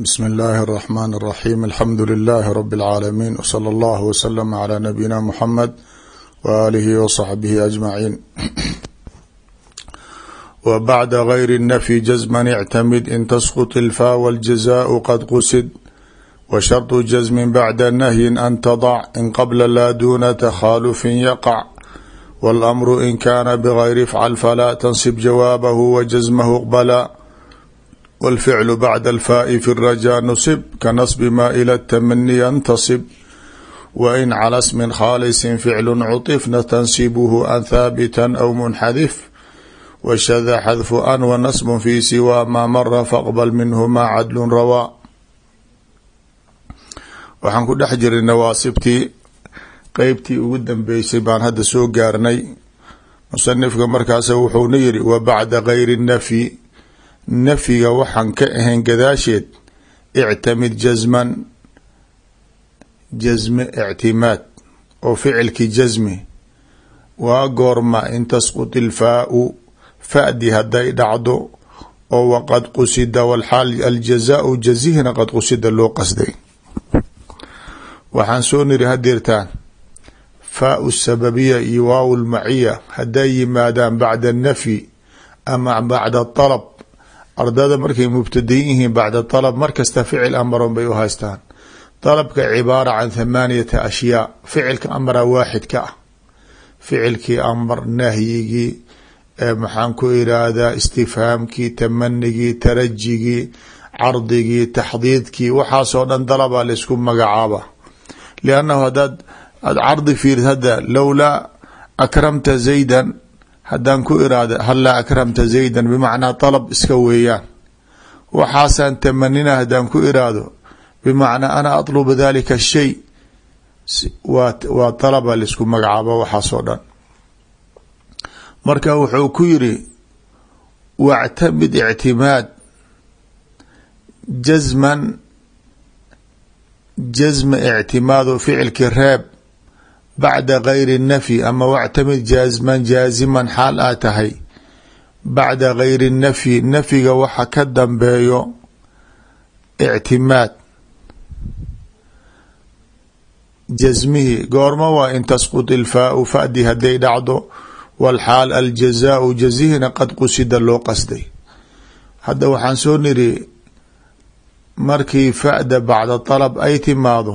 bsmi illaahi araxmaan araxiim alxamdu lilaahi rabi alcaalamiin wsala allahu waslama calaa nabiyina muxamed waaalihi wasaxbihi ajmaciin wa bacda gayri nafyi jasman ictamid in tasqut ilfaa waljazaau qad qusid wa shardu jasmin bacda nahyin an tadac in qabla laa duuna takhaalufin yaqac walamru in kaana bigayri ifcal falaa tansib jawaabahu wa jasmahu qbala والفعل بعد الفاء في raja نصب ka nasbi إلى التمني ينتصب. yantasib wain اسم smin فعل ficlu cuطifna tansibuhu ثابتا أو aw munxadif washada xadfu an wanasbun fi siwa maa mara faqbal minhumaa cadlun rawaa waxaan ku dhex jiray nawaasibtii qeybtii ugu dambeysay baan hadda soo gaarnay musanifka markaas wuxuuna yiri wa bacda gayri nafyi nafyiga waxaan ka ahayn gadaasheed ictamid jazman jazme ictimaad oo ficilkii jazmi waa goorma in tasqut ilfaau fadi hadday dhacdo oo waqad qusida walxaal aljazaau jazihina qad qusida loo qasday. Waxaan soo niri hadeertaan faau sababiya iyo waaw lmaciya hadday yimaadaan bacda nafyi ama bacda alab ardada markay mubtadayin yihiin bacda alab markasta ficil amaron bay u haystaan. Dalabka cibaara can thamaaniyata ashyaa ficilka amara waaxid ka ah. Ficilkii amar nahyigii maxaan ku iraahdaa istifhaamkii tamanigii tarajigii cardigii taxdiidkii waxaasoo dhan dalabaa laysku magacaaba. Liannahu hadaad aad cardi fiirid hadda lowlaa akramta zaydan haddaan ku iraahda hallaa akramta zaydan bimacnaa dalab iska weeyaan. Waxaasaan tamanina haddaan ku iraahdo bimacnaa ana atlubu dalika shay. Waa dalaba la isku magacaaba waxaasoo dhan. Marka wuxuu ku yiri wactamid ictimaad jazman jazma ictimaado ficilki reeb bacda gayri nafyi ama wactamid jazman jaaziman xaal aa tahay bacda gayri nafyi nafyiga waxa ka dambeeyo ictimaad jasmihi goorma waa in tasqut ilfaau fadi hadday dhacdo walxaal aljazaau jazihina qad qusida loo qasday hadda waxaan soo niri markii fa'da bacda dalab ay timaado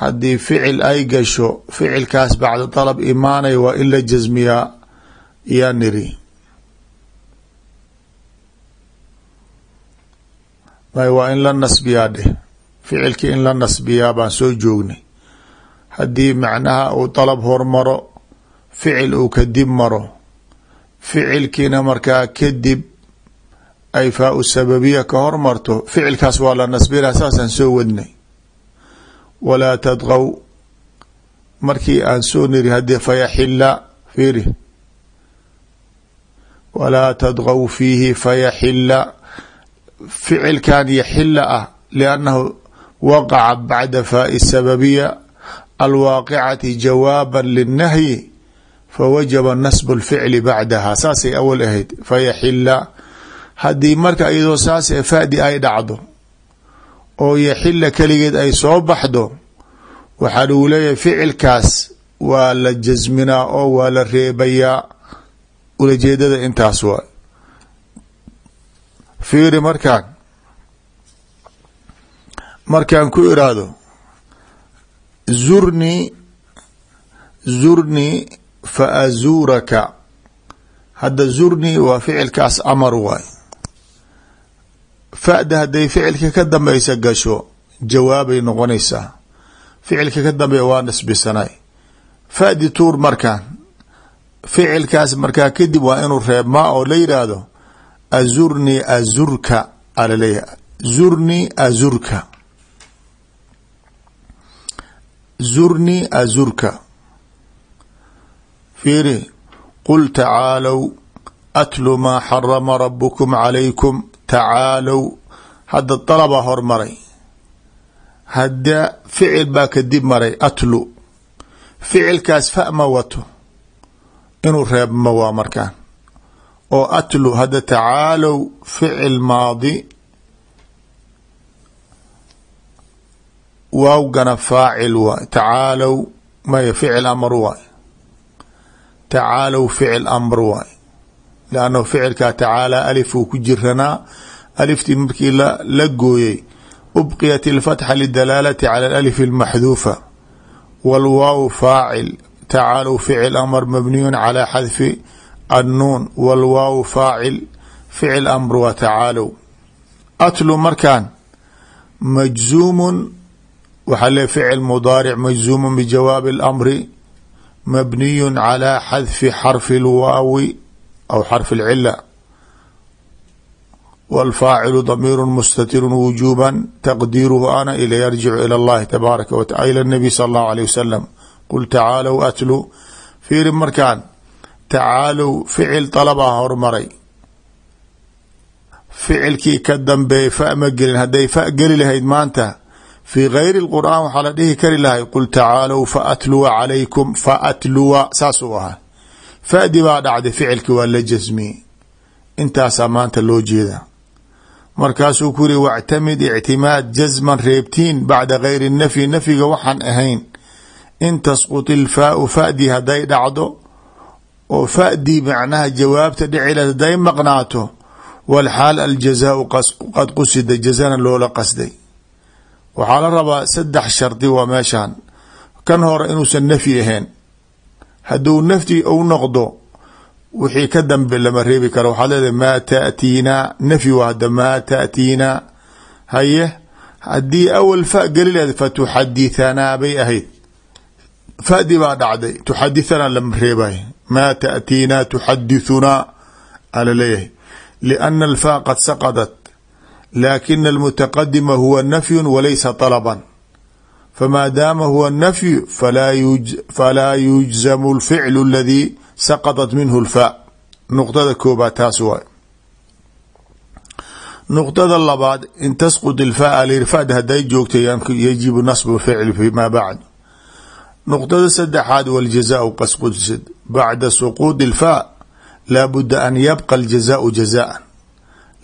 haddii ficil ay gasho ficilkaas bacda dalab imaanay waa in la jasmiyaa yaa niri. May waa in la nasbiyaa dheh. Ficilkii in la nasbiyaa baan soo joognay. Haddii macnaha uu dalab hormaro ficil uu kadib maro. Ficilkiina markaa kadib ay faa-u sababiya ka hormarto ficilkaas waa la nasbinaa saasaan soo wadnay walaa tadqow markii aan soo niri haddii fayaxila fiiri. Walaa tadqow fiihi fayaxila ficilkan yaxila ah liannahu waqaca bacda faai sababiya alwaaqicati jawaaba linnahyi fawajaba nasbu lficli bacdaha. Saasay awal ahayd fayaxila haddii marka iyadoo saas fadi ay dhacdo oo yaxila keligeed ay soo baxdo waxaa lagu leeyahay ficilkaas waa la jasminaa oo waa la reebayaa. Ulajeedada intaas waa. Fiiri markaan markaan ku iraahdo zurnii zurnii fa azuuraka hadda zurnii waa ficilkaas amar waay fa'da hadday ficilka ka dambeysa gasho jawaabay noqonaysaa. Ficilka ka dambeeya waa nasbisanay. Fa'di tuur markaan ficilkaas markaa kadib waa inuu reebmaa oo la yidhaahdo azurnii azurka alaleeyahay. Zurnii azurka. Zurnii azurka. Fiiri qul tacaalow atlu maa xarama rabukum calaykum tacaalow hadda dalabaa hormaray. Hadda ficil baa kadib maray atlu. Ficilkaas fa ma wato inuu reebmo waa markaan. Oo atlu hadda tacaalow ficil maadi. Waawgana faacil waay. Tacaalow maya ficil amr waay. Tacaalow ficil amr waay lannahu ficilkaa tacaalaa alif uu ku jiranaa aliftii markii la gooyey ubqiyat ilfatxa lidalaalati cala alif almaxduufa walwaaw faacil tacaalow ficil amr mabniyun calaa xadfi annuun walwaaw faacil ficil amr waa tacaalow atlu markaan majzuumun waxaa le ficil mudaaric majzuumun bijawaabi اlamri mabniyun calaa xadfi xarfi اlwaawi aw xarfi اlcila wاlfaacilu damiiru mustatiru wujuuba taqdiiruhu ana ila yarjicu ilى اllahi tabaaraka wa taala ila الnabiy sal اllahu alيه wasalam qul tacaalow atlu fiiri markaan tacaalow ficil dalabaa hormaray ficilkii ka dambeeyay fa ma gelin hadday fa geli lahayd maanta fii gayri اlqur'aan waxaa la dhihi kari lahay qul tacaalow faatluwa calaykum faatluwa saasuu ahaa fadi baa dhacday ficilki waa la jasmiyey intaasaa maanta loo jeeda. Markaasuu ku yiri wactamid ictimaad jasman reebtiin bacda gayri nafyi nafyiga waxaan ahayn. In tasqut ilfaau fadi hadday dhacdo oo fadii macnaha jawaabta dhicila hadday maqnaato walxaal aljazaau qad qusida jazana loola qasday. Waxaa la rabaa saddex shardi waa meeshan kan hore inuusan nafyi ahayn hadduu nafyi ou noqdo wixii ka dambe lama reebi karo. Waxaad leedahay maa taatiinaa nafyi waa hadda maa taatiinaa haye haddii awal fa geli lahayd fatuxadithanaa bay ahayd. Fadi baa dhacday tuxadithanaa lama reebay. Maa taatiinaa tuxadithunaa ala leeyahay. Liana alfa qad saqadat laakina almutaqadima huwa nafyu walaysa طalaban famaa daama huwa nafyu falaa yujzamu lficlu aladii saqadat minhu lfa nuqdada koobaad taas waay nuqdada labaad in tasqud ilfaa alirfad hadday joogta yajibu nasbu ficli fima bacd nuqdada saddexaad waljazaau qasqudsid bacda suquudi ilfaa laabuda an yabqa aljazaau jazaan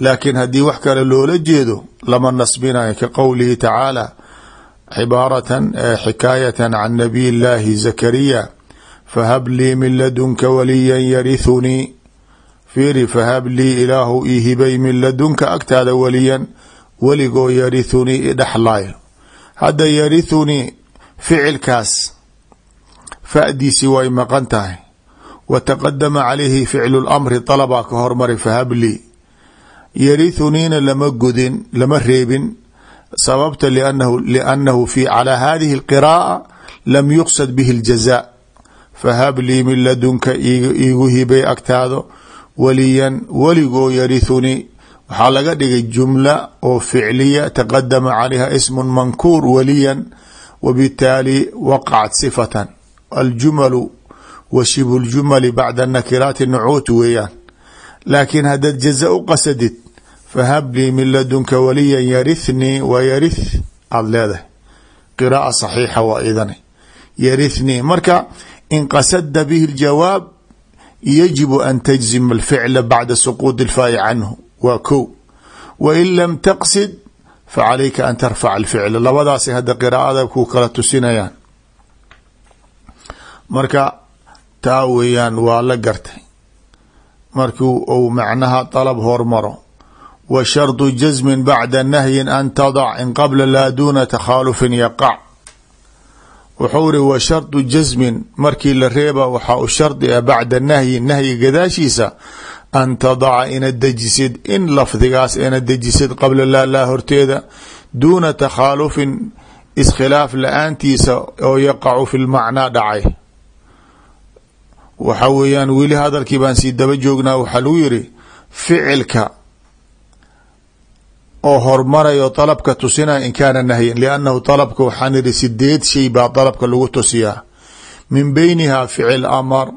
laakiin haddii wax kale loola jeedo lama nasbinayo ka qowlihi tacaala cibaaratan xikaayatan can nabiy llaahi zakariya fahab lii min ladunka waliyan yarithunii fiiri fahab lii ilaahu ii hibay min ladunka agtaada waliyan weligoo yarithunii idhexlaayo hadda yarithunii ficilkaas fadiisi way maqan tahay wa taqadama calayhi ficlu lamri dalabaa ka hormari fahab lii yarithuniina lama godin lama reebin sababta liannahu fi calaa hadihi alqira'a lam yuqsad bihi اljaza fahab lii min ladunka iigu hibay agtaado waliyan weligoo yarithunii waxaa laga dhigay jumla oo ficliya taqadama calayha ismu mankuur waliyan wabitaali waqacat sifatan. Aljumalu wa shibu ljumali bacda nakiraati nucuut weeyaan. Laakiin haddaad jaza u qasadid fahab lii min ladunka waliyan yarithnii wa yarith aada leedahay qiraaa saxiixa waa idane yarithnii marka in qasada bihi اljawaab yajibu an tajzima alficla bacda suquudi اlfaa'i canhu waa ko wain lam taqsid facalayka an tarfaca alficla labadaasay hadda qiraa'ada ku kala tusinayaan marka taa weeyaan waa la gartay markii uu macnaha dalab hormaro wa shardu jasmin bacda nahyin an tadac in qabla laa duuna takhaalufin yaqac wuxuu iri wa shardu jasmin markii la reeba waxaa u shardi ah bacda nahyi nahyi gadaashiisa an tadaca ina dejisid in lafdigaas ina dejisid qabla laa laa horteeda duuna takhaalufin iskhilaaf la'aantiisa oo yaqacu fi lmacnaa dhacay. Waxa weeyaan weli hadalkii baan sii daba joognaa waxaa lagu yiri ficilka oo hormarayo dalabka tusinaya in kaana nahyan liannahu dalabka waxaan ihi sideed shay baa dalabka lagu tusiyaa min beyniha ficil amar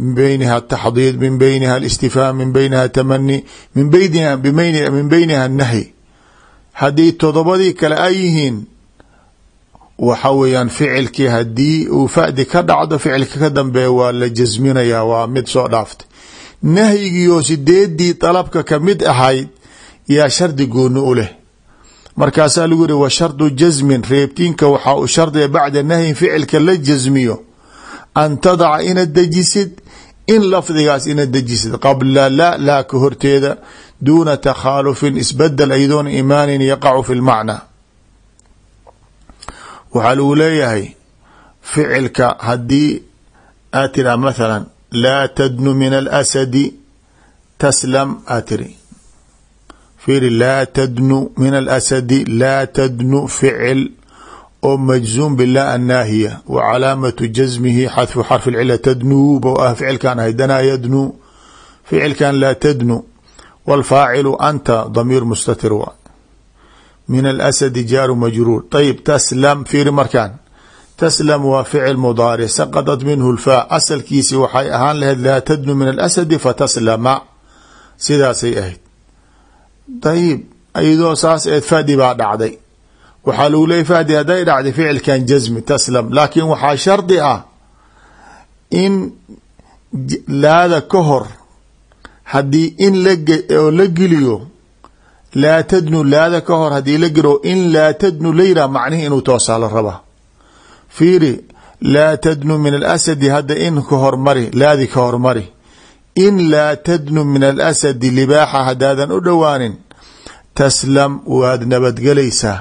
min beyniha taxdiid min beyniha alistifhaam min beyniha tamani min min beyniha nahyi haddii todobadii kale ay yihiin waxa weeyaan ficilkii haddii uu fadi ka dhacdo ficilka ka dambeeya waa la jasminayaa waa mid soo dhaaftay. Nahyigiioo sideedii dalabka ka mid ahayd yaa shardi gooni u leh. Markaasaa lagu yihi wa shardu jasmin reebtiinka waxaa u shardiga bacda nahyin ficilka la jasmiyo an tadaca inaad dejisid in lafdigaas inaad dejisid. Qabla la laa ka horteeda duuna takhaalufin isbeddel ayadoona imaanin yaqacu fi lmacna waxaa lagu leeyahay ficilka haddii aad tiraa mathala laa tadnu min alasadi taslam aad tiri fiiri laa tadnu min alasadi laa tadnu ficil oo majzuum bila annaahiya. Wa calaamatu jasmihi xadfu xarfi lcila tadnuu bo ah ficilkan ahay danaa yadnu ficilkan laa tadnu. Wاlfaacilu anta damiir mustatir wa. Min alasadi jaaru majruur. Ayib taslam fiiri markaan. Taslam waa ficil mudaaric saqadat minhu lfaa asalkiisi waxay ahaan lahayd laa tadnu min alasadi fataslama sidaasay ahayd ayib iyadoo saas eed fadi baa dhacday waxaa lagu leeyay fadi hadday dhacday ficilkan jasmi taslam laakiin waxaa shardi ah in laada ka hor haddii in laoo la geliyo laa tadnu laada ka hor haddii la geliyo in laa tadnu la yirah macnihi inuu toosaa la rabaa fiiri laa tadnu min alasadi hadda in ka hormari laadi ka hormari in laa tadnu min alasadi libaaxa haddaadan u dhowaanin taslam waad nabadgelaysaa.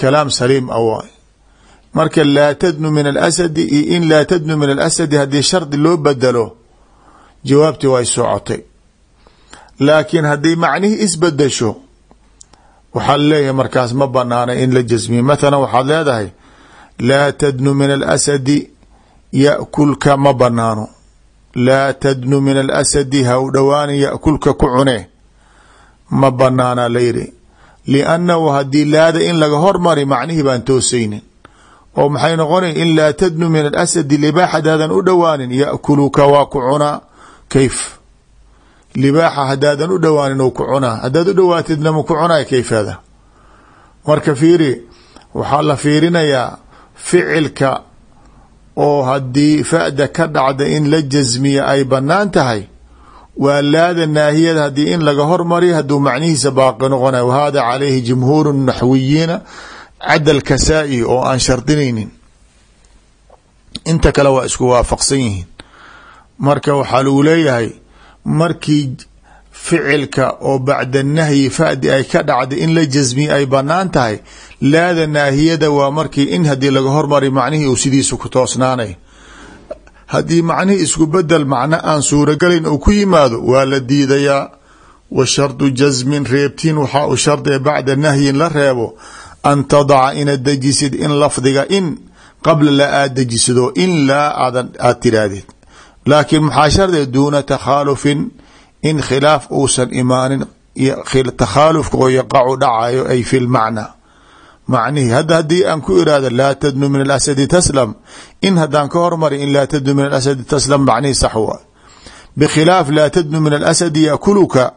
Kalaam saliim a waay. Marka laa tadnu min alasadi iyo in laa tadnu min alasadi haddii shardi loo bedelo jawaabtii way socotay. Laakiin haddii macnihii isbedesho waxaa la leeyahay markaas ma banaana in la jasmiye mathalan waxaad leedahay laa tadnu min alasadi yakulka ma banaano laa tadnu min alasadi ha u dhowaanin yakulka ku cune. Ma banaana layidhi liannahu haddii laada in laga hormari macnihii baan toosaynin. Oo maxay noqonay in laa tadnu min alasadi libaax hadaadan u dhowaanin yakuluka waa ku cunaa kayf. Libaaxa hadaadan u dhowaanin ou ku cunaa haddaad u dhowaatidna ma ku cunay kayfada marka fiiri waxaa la fiirinayaa ficilka oo haddii fa'da ka dhacda in la jasmiya ay bannaan tahay waa laada naahiyada haddii in laga hormariyo hadduu macnihiisa baaqi noqonay wa hada calayhi jumhuuru naxwiyiina cadal kasaa-i oo aan shardinaynin. Inta kale waa isku waafaqsan yihiin. Marka waxaa lagu leeyahay markii ficilka oo bacda nahyi fadi ay ka dhacday in la jasmiye ay bannaan tahay laada naahiyada waa markii in haddii laga hormari macnihii uu sidiisa ku toosnaanay. Haddii macnihii isku bedel macno aan suurogalayn uu ku yimaado waa la diidayaa. Wa shardu jasmin reebtiin waxaa u shardiga bacda nahyin la reebo an tadaca inaad dejisid in lafdiga in qabla la aad dejisado in laa aadan aad tiraahdid laakiin maxaa shardiga duuna takhaalufin in khilaaf uusan imaanin takhaalufka oo yaqacu dhacayo ay fi lmacna macnihi hadda haddii aan ku iraahdo laa tadnu min alasadi taslam in haddaan ka hormari in laa tadnu min alasadi taslam macnihi sax waa. Bikhilaaf laa tadnu min alasadi yakuluka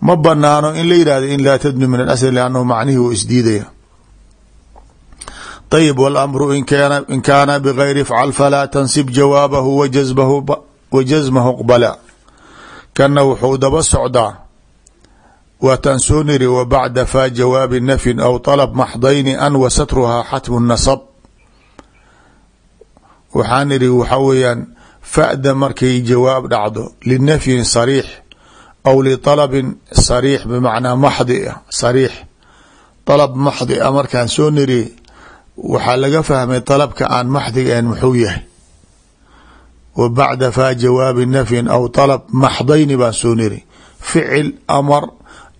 ma banaano in la yihahdo in laa tadnu min alasad liannahu macnihi wuu isdiidaya. Ayb wاlamru in kaana bgayri ifcal falaa tansib jawaabahu wa jasmahu qbala kanna wuxuu daba socdaa. Waataan soo niri wa bacda faa jawaabi nafyin aw طalab maxdayni an wa satruhaa xatmu nasab. Waxaan idhi waxaa weeyaan fa'da markay jawaab dhacdo linafyin sariix aw liطalabin sariix bimacnaa maxdi ah sariix dalab maxdi a markaan soo niri waxaa laga fahmay dalabka aan maxdiga ahen muxuu yahay wa bacda faa jawaabi nafyin aw alab maxdayni baan soo niri ficil amar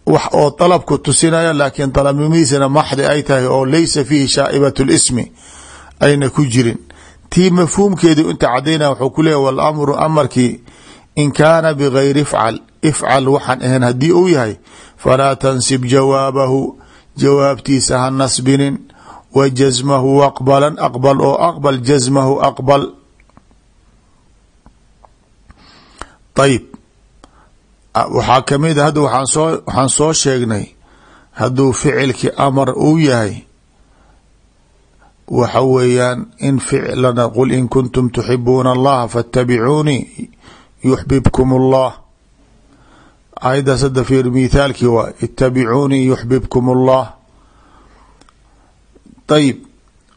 wax oo dalab ku tusinaya laakiin dalabnimadiisana maxdi ay tahay oo laysa fiihi shaa'ibat lismi ayna ku jirin. Tii mafhuumkeedu inta cadayna wuxuu ku leeyahy walamru amarkii in kaana bigayri ifcal ifcal waxaan ahayn haddii uu yahay falaa tansib jawaabahu jawaabtiisa ha nasbinin wa jasmahu aqbalan oo aqbal jasmahu aqbal. ayib ah, waxaa ka mid a ah, hadda waxaan soo waxaan soo sheegnay hadduu ficilkii amar uu yahay waxa weeyaan in ficlana qul in kuntum tuxibuuna allaha faatabicuunii yuxbibkum allah ayaddaas hadda fiir mithaalkii waa itabicuunii yuxbibkum allah ayib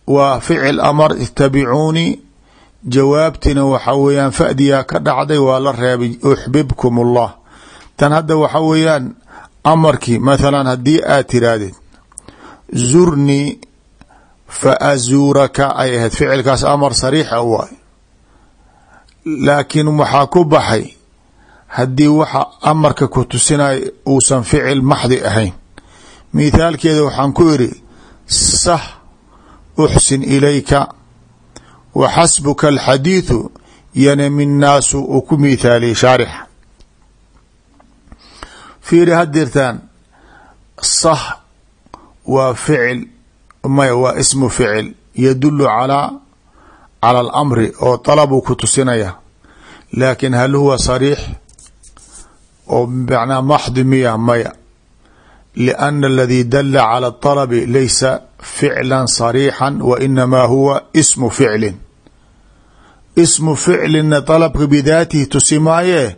waa ficil amar itabicuunii jawaabtina waxa weeyaan fadiyaa ka dhacday waa la reebay uxbibkum اllah tan hadda waxa weeyaan amarkii mathalan haddii aad tiraahdid zurnii fa azuuraka ay ahayd ficilkaas amar sariixa waay laakiin waxaa ku baxay haddii waxa amarka ku tusinaya uusan ficil maxdi ahayn. Mithaalkeeda waxaan ku iri sah uxsin ilayka wa xasbuka alxadiidu yanami nnaasu uu ku miithaaliyay shaarixa. Fiiri hadirtaan sah waa ficil maya waa ismu ficil yadulu calaa cala alamri oo dalabuu ku tusinaya. Laakiin hal huwa sariix oo macnaa maxdi miya maya liana aladii dala cala اطalabi laysa ficla sariixan wa inamaa huwa ismu ficlin ismu ficlina dalabka bidaatihi tusi maayee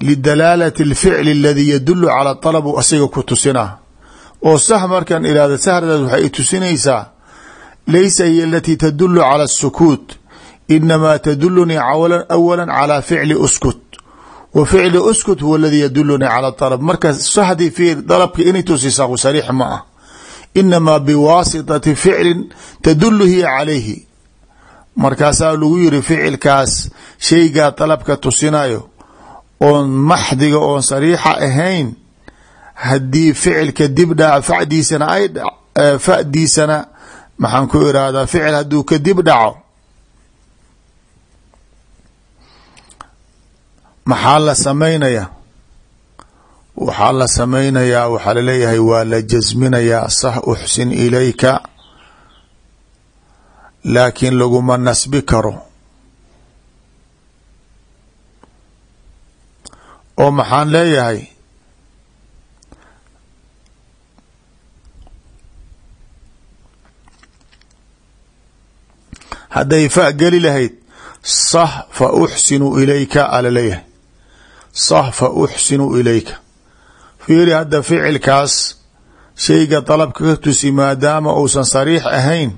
lidalaalati alficli aladii yadulu cala dalab u asiga ku tusinaa oo sax markan ihahda sahrdaas waxay i tusinaysaa laysa hiy alatii tadulu cala asukuut inamaa tadulunii awala calaa ficli uskut. Wa ficli uskut huwa aladii yadulunii cala dalab marka saxdii fiir dalabka inay tusisaa sariix ma ah inamaa biwaasitati ficlin tadulu hiya calayhi markaasaa lagu yiri ficilkaas shaygaa dalabka tusinayo oon maxdiga oon sariixa ahayn haddii ficilka dib dhac fadiisana ay fadiisana maxaan ku irahdaa ficil hadduu ka dib dhaco maxaa la samaynaya waxaa la samaynayaa waxaa la leeyahay waa la jasminayaa sax uxsin ilayka laakiin laguma nasbi karo oo maxaan leeyahay hadday fa geli lahayd sah fa uxsinu ilayka ala leeyahay sah fa uxsinu ilayka fiiri hadda ficilkaas shayga dalabka ka tusi maadaama uusan sariix ahayn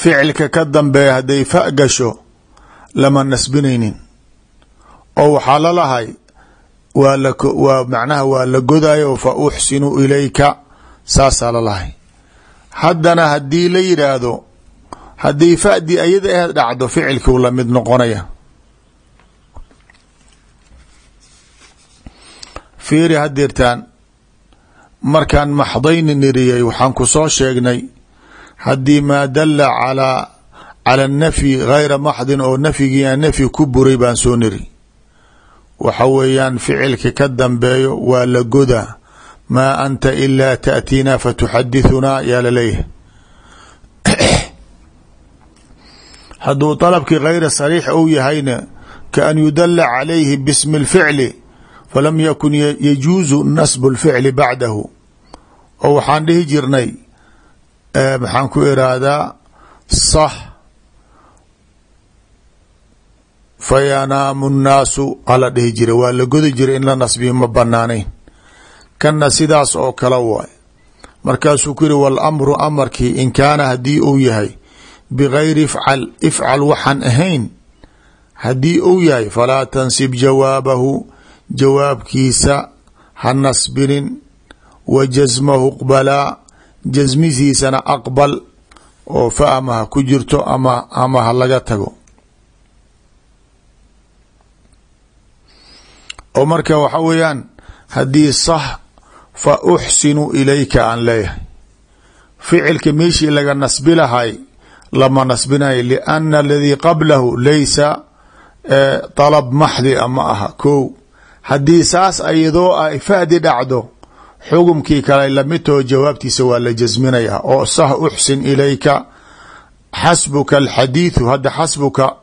ficilka ka dambeeya hadday fa gasho lama nasbinaynin. Oo waxaa lalahay waa la waa macnaha waa la godayo fa uxsinu ilayka saasaa lalahay haddana haddii la yidhaahdo haddii fadi ayada aheed dhacdo ficilkuu la mid noqonaya. Fiiri hadirtaan markaan maxdayni niriyay waxaan ku soo sheegnay haddii maa dala calaa cala nafyi ghayra maxdin oo nafyigiia nafyi ku buray baan soo niri waxa weeyaan ficilka ka dambeeyo waa la goda ma anta ilaa taatiinaa fatuxadithunaa yaa la leeyahay. Hadduu dalabkii ghayra sariix ou yahayna kaan yudala calayhi bismi اlficli falam yakun yajuusu nasbu اlficli bacdahu. Oo waxaan dhihi jirnay maxaan ku iraahdaa صح fayanaamu الnaasu ala dhihi jira waa la godi jira in la nasbiyo ma banaanayn kana sidaas oo kale waay markaasuu ku yihi wاlamru amarkii in kaana hadii uu yahay bgayri ifcal ifcal waxaan ahayn haddii uu yahay falaa tansib jawaabahu jawaabkiisa ha nasbinin wa jasmahu qbalaa jasmisiisana aqbal oo fa ama ha ku jirto ama ama ha laga tago. oo marka waxa weeyaan haddii sax fa uxsinu ilayka aan leeyahay. ficilka meeshii laga nasbi lahay lama nasbinayo lianna aladii qablahu laysa dalab maxdi a ma aha. Ko haddii saas ayadoo ay fadi dhacdo xugumkii kale lamidtaho jawaabtiisa waa la jasminayaa oo sah uxsin ilayka xasbuka alxadiidu hadda xasbuka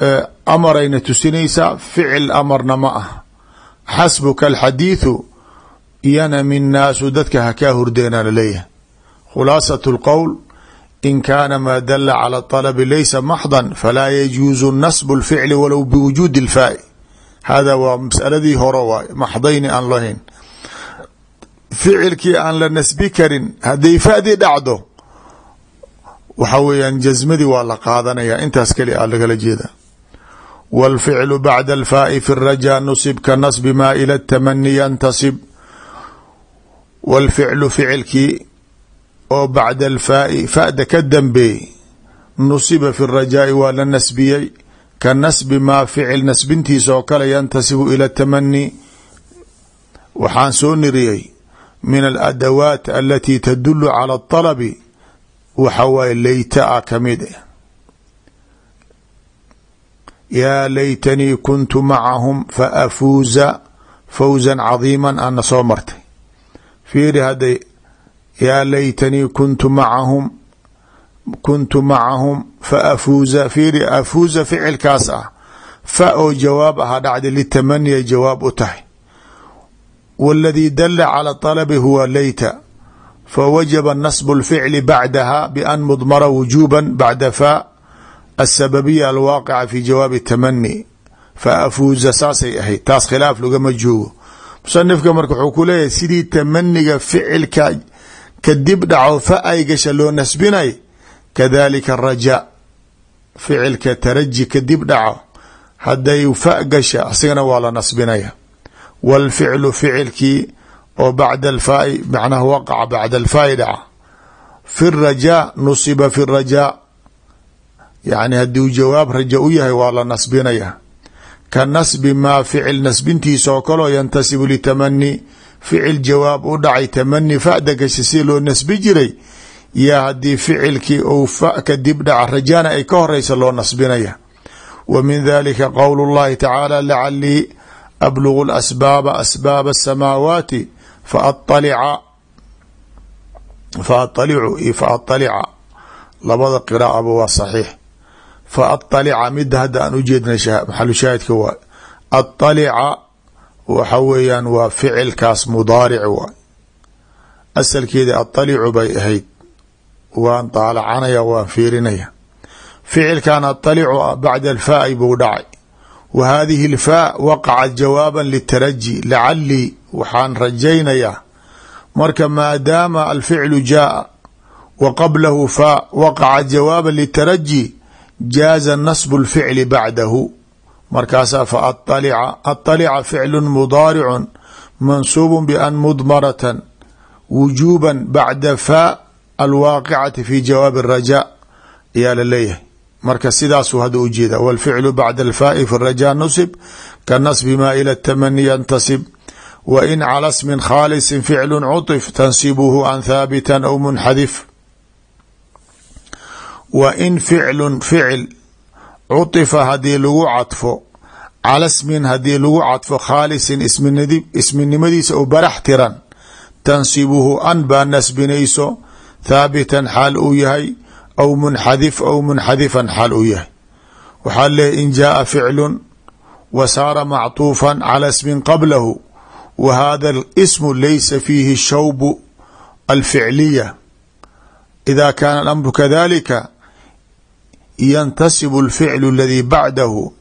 eh, amarayna tusinaysaa ficil amarna ma ah. Xasbuka alxadiidu yanami naasu dadka hakaa hurdeenaana leeyahay. Khulaasat lqowl in kaana maa dala cala طalabi laysa maxdan falaa yajuuzu nasbu lficli walow biwujuudi اlfaa'i hada waa masaladii hore waay maxdayni aan lahayn ficilkii aan la nasbi karin hadday fadii dhacdo waxa weeyaan jasmadii waa la qaadanaya intaas keli a lagala jeeda wاlficlu bacda alfaai fi الrajaa nusib ka nasbi ma ila اtamani yantasib wاlficlu ficilkii oo bacda alfaai fada ka dambeey nusiba fi الrajaai waa la nasbiyey ka nasbi maa ficil nasbintiisa oo kale yantasibu ila tamani waxaan soo niriyey min aladawaat alati tadulu cala اطalabi waxa waaye leyta a ka mid yaa laytanii kuntu macahum faafuuza fawza cadiima ana soo martay fiiri hadday yaa laytanii kuntu macahum kuntu macahum faafuuza fiiri afuuza ficilkaas ah fa oo jawaab aha dhacday litamani ay jawaab u tahay wاladii dala calى طalabi huwa layta fawajaba nasb اlficli bacdaha ban mdmara wujuba bacda fa asababiya alwaaqica fi jawaabi tamani faafuuza saasay ahayd taas khilaaf lagama joogo musanifka marka wuxuu ku leeyahay sidii tamaniga ficilka kadib dhaco fa ay gasha loo nasbinay kadalika araja ficilka taraji kadib dhaco hadday fa gasha asigana waa la nasbinaya wاlficlu ficilkii oo bacda alfaai macnaha waqaca bacda alfaai dhaca fi rajaa nusiba fi rajaa yani hadduu jawaab raja u yahay waa la nasbinaya ka nasbi maa ficil nasbintiisa oo kaleo yantasibu litamani ficil jawaab u dhacay tamani fada gasha si loo nasbi jiray yaa haddii ficilkii ou fa kadib dhaca rajana ay ka horeysa loo nasbinaya wa min dalika qowl اllahi tacaala lacalii ablugu lasbaaba asbaaba asamaawaati faalica faalicu iyo faalica labada qiraa'aba waa saxiix faalica mida hadda aan ujeedna maxalu shaahidka waay aalica waxa weeyaan waa ficilkaas mudaaric waay asalkeeda aalicu bay ahayd waan daalacanaya waan fiirinaya ficilkan aalicu bacda alfaai buu dhacay wa hadihi alfaa waqacat jawaaba litaraji lacalii waxaan rajaynayaa marka maadaama alficlu jaaa wa qablahu faa waqacat jawaaba litaraji jaaza nasbu اlficli bacdahu markaasaa faalica aطalica ficlu mudaaricu mansuubu ban mudmaratan wujuba bacda faa alwaaqicati fi jawaabi الraja ayaa la leeyahay marka sidaasuu hadda ujeeda wاlficlu bacda alfaai fi raja nusib ka nasbi ma ila tamani yantasib wa in cala smin khaalisi ficlu cuطif tansibuhu an haabita aw munxadif wa in ficlu ficil cuطifa haddii lagu cadfo cala smin haddii lagu cadfo khaalisin isminimadiisa u barax tiran tansibuhu an baa nasbinayso thaabitan xaal uu yahay aw munxadif aw munxadifan xal u yahay waxaa leeyahy in jaaa ficlu wa saara macطuufa cala ismin qablahu wa hada ismu laysa fiihi shawbu alficliya ida kaana alamru kadalika yantasibu alficlu aladii bacdahu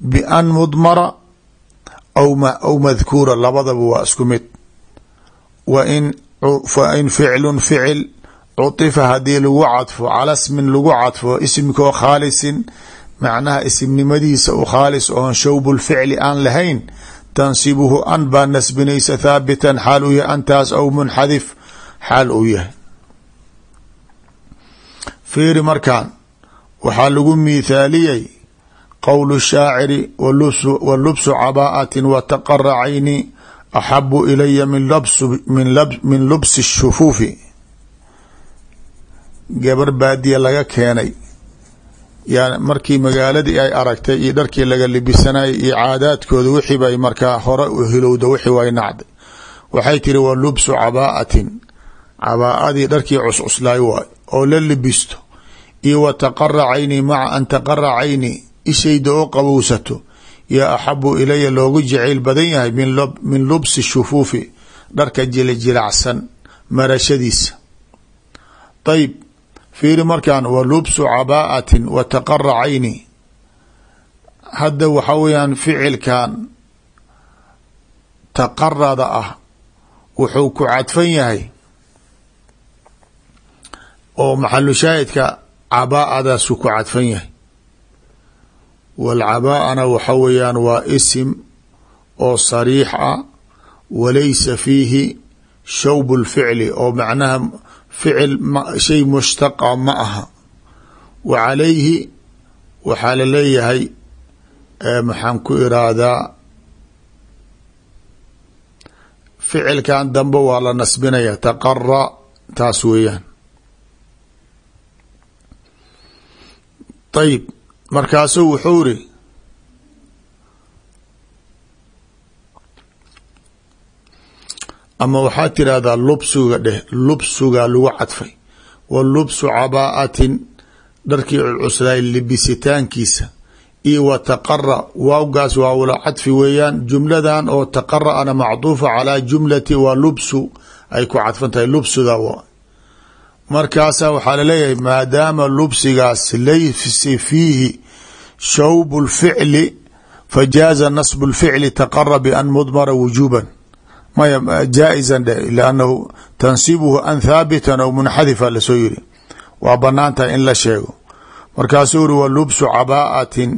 bian mudmara aw madkuura labadaba waa isku mid wa in ficlu ficil cuطifa haddii lagu cadfo cala smin lagu cadfo isimkoo khaalisin macnaha isimnimadiisa u khaalis oon shawbu lficli aan lahayn tansibuhu an baa nasbinaysa thaabitan xaal uu yahay antaas aw munxadif xaal uu yahay fiiri markaan waxaa lagu miithaaliyey qowlu shaaciri wa lubsu cabaa'ati wataqaracayni axabu ilaya min lubsi shufuufi gabar baadiya laga keenay. Yaa markii magaaladii ay aragtay iyo dharkii laga libisanayay iyo caadaadkooda wixii bay markaa hore hilowda wixii way nacday. Waxay tiri wa lubsu cabaa'atin cabaa-adii dharkii cuscuslaay waay oo la libisto. Iyo wa taqaracayni maca an taqaracayni ishayda oo qabowsato. Yaa axabu ilaya loogu jacayl badan yahay min lubsi shufuufi dharka jilijilacsan marashadiisa. Ayb fiiri markan wa lubsu cabaa'atin wa taqara cayni. Hadda waxa weeyaan ficilkan taqarada ah wuxuu ku cadfan yahay oo maxalu shaahidka cabaa'adaasu ku cadfan yahay. Waalcabaa'ana waxa weeyaan waa isim oo sariix ah walaysa fiihi shawb lficli oo macnaha ficil shay mushtaqa ma aha. Wa calayhi waxaa la leeyahay maxaan ku iraahdaa ficilkan dambe waa la nasbinaya taqara taas weeyaan. Ayib markaasuu wuxuu iri ama waxaa tirahdaa lubsuga dheh lubsugaa lagu cadfay. Wa lubsu cabaa'atin dharkii cuslaay libisitaankiisa. Iyo wa taqara waawgaas waawla cadfi weeyaan. Jumladan oo taqara ana macduufa calaa jumlati waa lubsu. Ay ku cadfan tahay lubsuda w markaasaa waxaa la leeyahay maadaama lubsigaas laysa fiihi shawb lficli fajaaza nasb lficli taqara bian mudmara wujuuban maya jaa-izan dhe lannahu tansibuhu an thaabitan aw munxadifa la soo yiri waa bannaan tahay in la sheego. Markaasuu uri wa lubsu cabaa'atin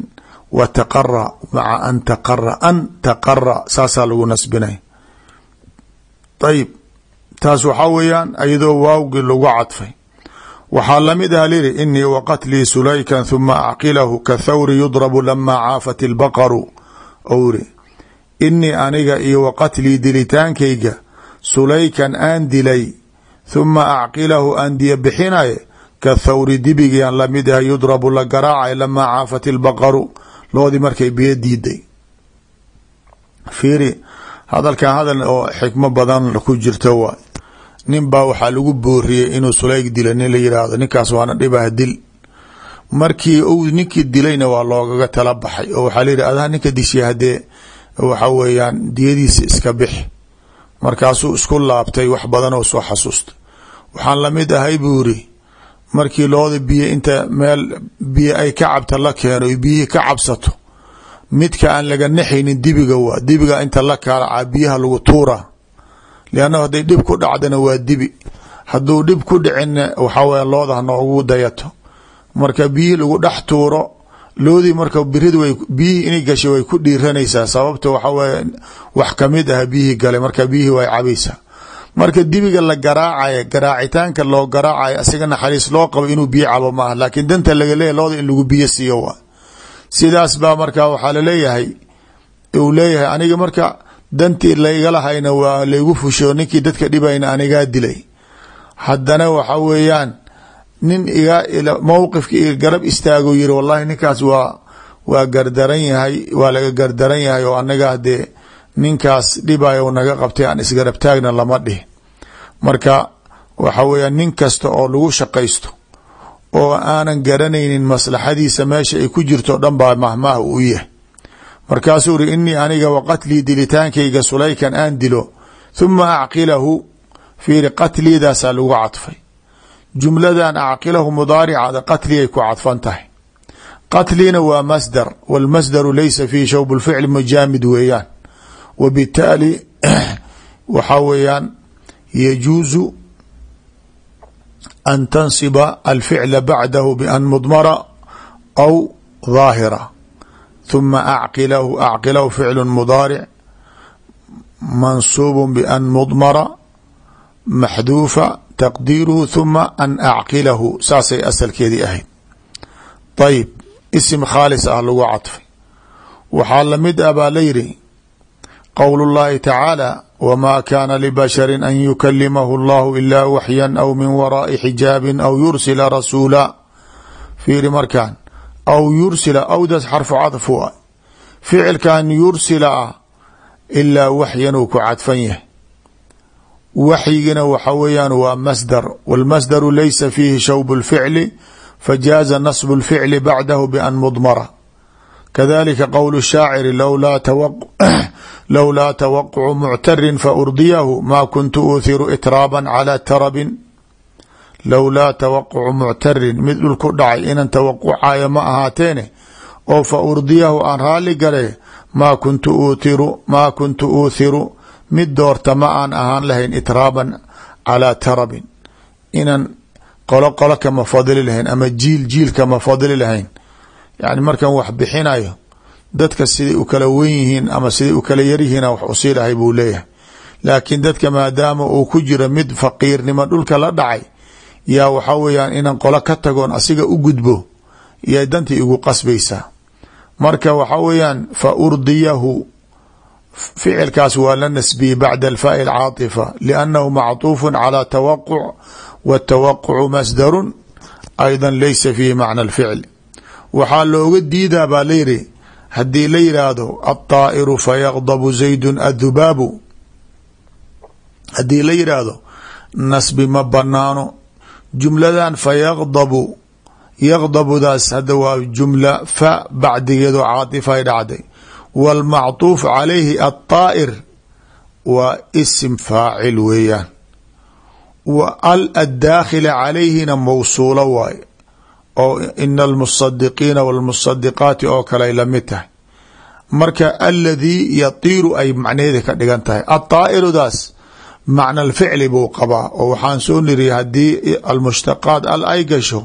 wa taqara maca an taqara an taqara saasaa lagu nasbinay. Ayib taas waxaa weeyaan iyadoo waawgii lagu cadfay. Waxaa la mid ah liri inii waqatlii sulaykan huma acqilahu kathawri yudrabu lama caafat ilbaqaru ou iri inii aniga iyo waqatlii dilitaankayga sulaykan aan dilay huma acqilahu aan diya bixinaye kathawri dibigian la mid ah yudrabu la garaacay lamaa caafat ilbaqaru loodii markay biyo diiday. Fiiri hadalkan hadal oo xikmo badan ku jirto waay nin baa waxaa lagu booriyey inuu sulayg dila nin la yidhaahdo ninkaas waana dhibah dil. Markii uu ninkii dilayna waa loogaga tala baxay oo waxaa layihi adaa ninka dishay haddee waxa weeyaan diyadiisa iska bixi. Markaasuu isku laabtay wax badan oo soo xasuustay waxaan la mid ahay buu yiri markii looda biyo inta meel biyo ay ka cabta la keeno biyihii ka cabsato midka aan laga naxaynin dibiga waa dibiga inta la kaalacaa biyaha lagu tuura liannahu hadday dhib ku dhacdana waa dibi. Hadduu dhib ku dhicinna waxaa weya looda hanoogu dayato. Marka biyihii lagu dhex tuuro loodii marka birid way biyihii inay gashay way ku dhiiranaysaa. Sababta waxa weye wax ka mid ah biyihii galay marka biyihii way cabaysaa marka dibiga la garaacaya garaacitaanka loo garaacayo asiga naxariis loo qabo inuu biyo cabo maaha laakiin danta laga leeyahy looda in lagu biyo siiyo waa. Sidaas baa marka waxaa la leeyahay uu leeyahay aniga marka dantii laigalahayna waa laygu fusho dadka dhibayna anigaa dilay. Haddana waxa weeyaan nin iga mowqifka iga garab istaago yiri wallahi ninkaas waa waa gardaran yahay waa laga gardaran yahay oo anaga hadee ninkaas dhibayo naga qabtay aan isgarab taagna lama dhih marka waxa weeyaan nin kasta oo lagu shaqaysto oo aanan garanaynin maslaxadiisa meesha ay ku jirto dhan baa mahmaah uu yahay. Markaasuu uri inii aniga waqatlii dilitaankayga sulaykan aan dilo huma acqilahu fiiri qatliidaasaa lagu cadfay jumladan acqilahu mudaaricada qatliyay ku cadfan tahay. Qatlina waa masdar wاlmasdaru laysa fihi shawb lficl mujaamid weeyaan. Wa bitaali waxaa weeyaan yajuuzu an tansiba alficla bacdahu ban mudmara aw daahira ثuma acqilahu acqilahu ficlu mudaaric mansuub ban mudmara maxduufa taqdiiruhu ثuma an acqilahu saasay asalkeedii ahayd ayib isim khaalis ah lagu cadfay waxaa lamid ah baa la yidhi qowl اllahi tacaala wma kana libashari an yukalimahu اllahu ila waxya aw min waraءi xijaabi aw yursila rasuula fiiri markaan aw yursila awdaas xarfu cadf u ah ficilkan yursila ah ilaa waxyan uu ku cadfan yahay waxyigina waxa weeyaan waa masdar wاlmasdaru laysa fiihi shawb اlficli fajaaza nasb اlficli bacdahu ban mudmara kadalika qowl shaaciri lowlaa tawaqucu muctarin faurdiyahu ma kuntu uuhiru itraaba calى tarabin lowlaa tawaqucu muctarin mid dhul ku dhacay inan tawaqucayo ma ahaateene oo fa urdiyahu aan raalli gale maa kuntu uutiru maa kuntu uuthiru mid doorta ma aan ahaan lahayn itraaban calaa tarabin. Inan qolo qolo kama fadili lahayn ama jiil jiil kama fadili lahayn. Yani markan wax bixinayo dadka siday u kala wen yihiin ama siday u kala yaryihiina wax u sii lahay buu leeyahay. Laakiin dadka maadaama uu ku jiro mid faqiirnimo dhulka la dhacay yaa waxaa weeyaan inaan qolo ka tagoon asiga u gudbo yay dantii igu qasbaysaa. Marka waxaa weeyaan fa urdiyahu ficilkaas waa la nasbiyey bacda alfaai alcaatifa liannahu macطuufu calى tawaquc watawaqucu masdarun ayda laysa fiihi macna alficl waxaa looga diidaa baa layidhi haddii la yidhaahdo alطaa'iru fayaqdabu zaydun adhubaabu haddii la yidhaahdo nasbi ma banaano jumladan fayaqdabu yaqdabudaas hadda waa jumla fa bacdigeedo caatifay dhacday wاlmacطuuf calayhi aلطaa'ir waa isim faacil weeyaan wa al addaakhila calayhina mawsuulo waaye oo ina almusadiqiina wاlmusadiqaati oo kale ay lamid tahay marka aladii yatiiru ay macnaheeda ka dhigan tahay aطaa'irudaas macna alficli buu qabaa oo waxaan soo niri haddii almushtaqaat al ay gasho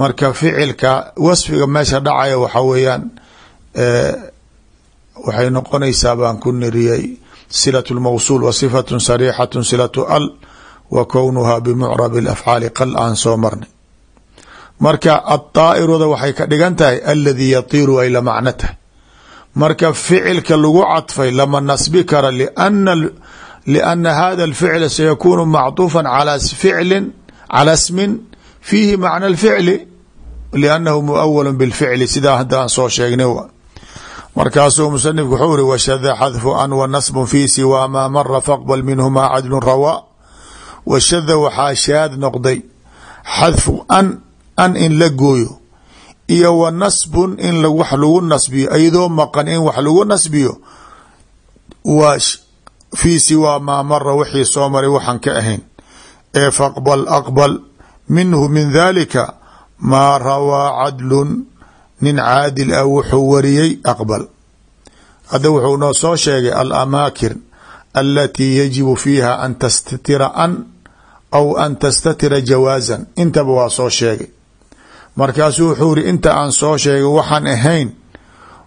marka ficilka wasfiga meesha dhacaya waxa weeyaan waxay noqonaysaa baan ku niriyey silaة اlmawsul wa صifaة sarيxaة silaة al wa kownuha bimucrab اafcaali qal aan soo marnay marka aطaa'iruda waxay ka dhigan tahay aladii yatiiru ay la macno tahay marka ficilka lagu cadfay lama nasbi kara liana hada اlficla sayakunu macطuufa calى ficli calى smin fiihi macna اlficli liannahu muawal bاlficli sidaa hadda aan soo sheegnay markaasuu musanifku wuxuu iri washada xadfu an wa nasbu fi siwaa maa mara faqbal minhumaa cadlu rawaa. Washada waxaa shaad noqday xadfu an an in la gooyo iyo wa nasbun in wax lagu nasbiyo iyadoo maqan in wax lagu nasbiyo waa fii siwaa maa mara wixii soo maray waxaan ka ahayn ee faqbal aqbal minhu min dalika maa rawaa cadlun nin caadil ah wuxuu wariyey aqbal. Hadda wuxuu noo soo sheegay alamaakin alatii yajibu fiiha an tastatira an aw an tastatira jawaazan. Intaba waa soo sheegay. Markaasuu wuxuu iri inta aan soo sheegay waxaan ahayn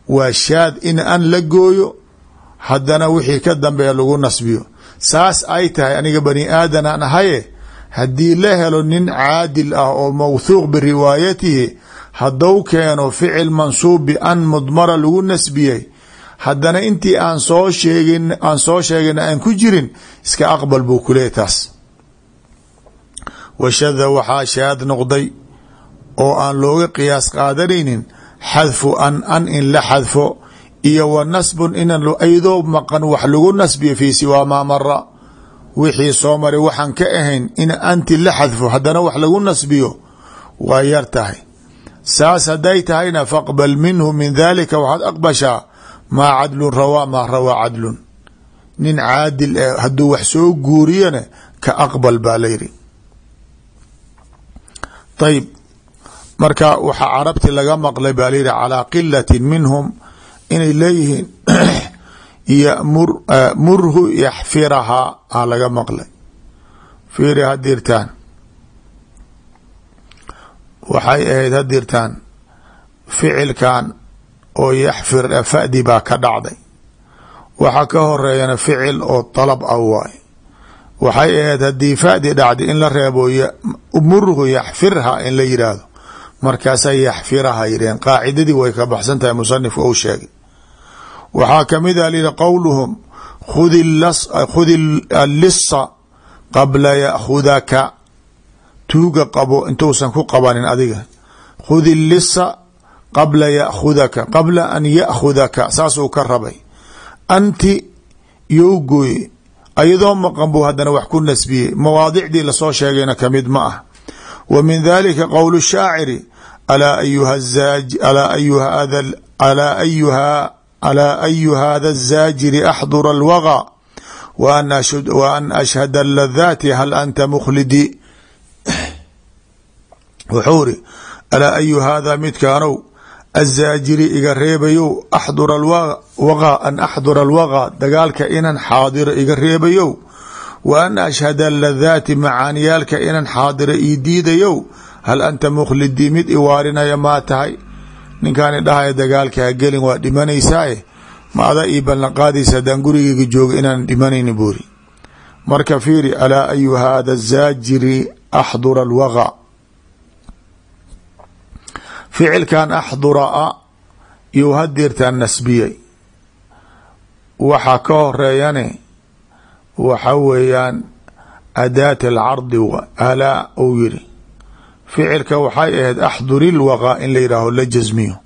waa shaad in an la gooyo haddana wixii ka dambeeya lagu nasbiyo. Saas ay tahay aniga bani aadan aan ahaye haddii la helo nin caadil ah oo mawthuuq biriwaayatihi haddou keeno ficil mansuub bian mudmara lagu nasbiyey haddana intii aan soo sheegin aan soo sheegayna aan ku jirin iska aqbal buu ku leeya taas. Washada waxaa shaad noqday oo aan looga qiyaas qaadanaynin xadfu an an in la xadfo iyo wa nasbun inan iyadoo maqan wax lagu nasbiyo fii siwaa maa mara wixii soo maray waxaan ka ahayn in anti la xadfo haddana wax lagu nasbiyo waa yar tahay saas hadday tahayna faqbal minhu min dalika waxaad aqbashaa maa cadlun rawaa maa rawaa cadlun. Nin caadil eh hadduu wax soo guuriyana ka aqbal baa layidhi ayb marka waxaa carabti laga maqlay baa layidhi calaa qilati minhum inay leeyihiin murhu yaxfirahaa a laga maqlay. Fiiri waxay ahayd hadirtaan ficilkan oo yaxfir fadi baa ka dhacday. Waxa ka horeeyana ficil oo dalab ah waay waxay ahayd haddii fadi dhacday in la reebo murhu yaxfirha in la yidhaahdo markaasay yaxfiraha yidhaheen qaacidadii way ka baxsan tahay musanifku ou sheegay. Waxaa ka mid a lihi qowluhum khudi allisa qabla yakhudaka tuuga qabo intuusan ku qabanin adiga. Khudi illisa qabla yakhudaka qabla an ya'khudaka saasuu ka rabay. Anti yowgoy ayadoo maqan buu haddana wax ku nasbiyey. Mawaadicdii la soo sheegayna ka mid ma ah. Wa min dalika qowlu shaaciri alaa ayu hada azaajiri axdura alwaga wa an ashhada aladaati hal anta mukhlidi? Wuxuu iri alaa ayu haadaa midkaanow azaajiri iga reebayow axdura alwaqa an axdura alwaqa dagaalka inan xaadiro iga reebayow? Wa an ashhada ladaati macaaniyaalka inan xaadiro ii diidayow? Hal anta mukhlidii mid iwaarinaya maa tahay? Ninkaani dhahaya dagaalka ha gelin waa dhimanaysaaye ma ada ii ballanqaadaysa haddaan gurigeyga joogo inaan dhimanayni buuri. Marka ficilkan axduraa yuu hadeertaan nasbiyey. Waxaa ka horeeyane waxa weeyaan adaat alcardi alaa uu yiri ficilka waxay ahayd axduri lwaqa in la yidhaaho la jasmiyo.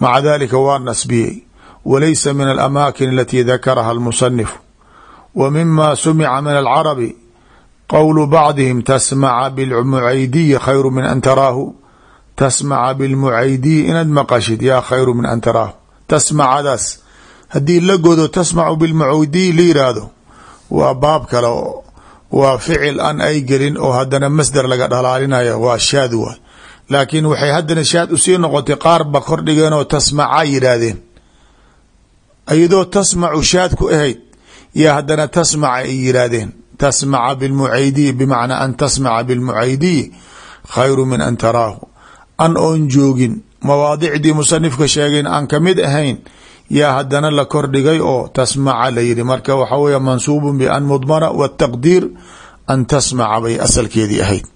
Maca dalika waa nasbiyey. Walaysa min alamaakin alatii dakaraha almusanifu wa mima sumica min alcarabi. Qowlu bacdihim tasmaca bilmucaydiyi khayru min an taraahu tasmaca bilmucaydiyi inaad maqashid yaa khayru min an taraahu tasmacadaas haddii la godo tasmacu bilmucaydiyi la yiraahdo waa baab kale oo waa ficil an ay gelin oo haddana masder laga dhalaalinaya waa shaad waay laakiin waxay haddana shaad u sii noqotay qaar ba kordhigeen oo tasmaca yidhaahdeen iyadoo tasmacu shaad ku ahayd yaa haddana tasmaca ay yidhaahdeen tasmaca bilmucaydiyi bimacnaa an tasmaca bilmucaydiyi khayru min an taraahu an oon joogin mawaadicdii musanifka sheegayn aan ka mid ahayn yaa haddana la kordhigay oo tasmaca layidhi marka waxa wey mansuubun bian mudmana wataqdiir an tasmaca bay asalkeedii ahayd.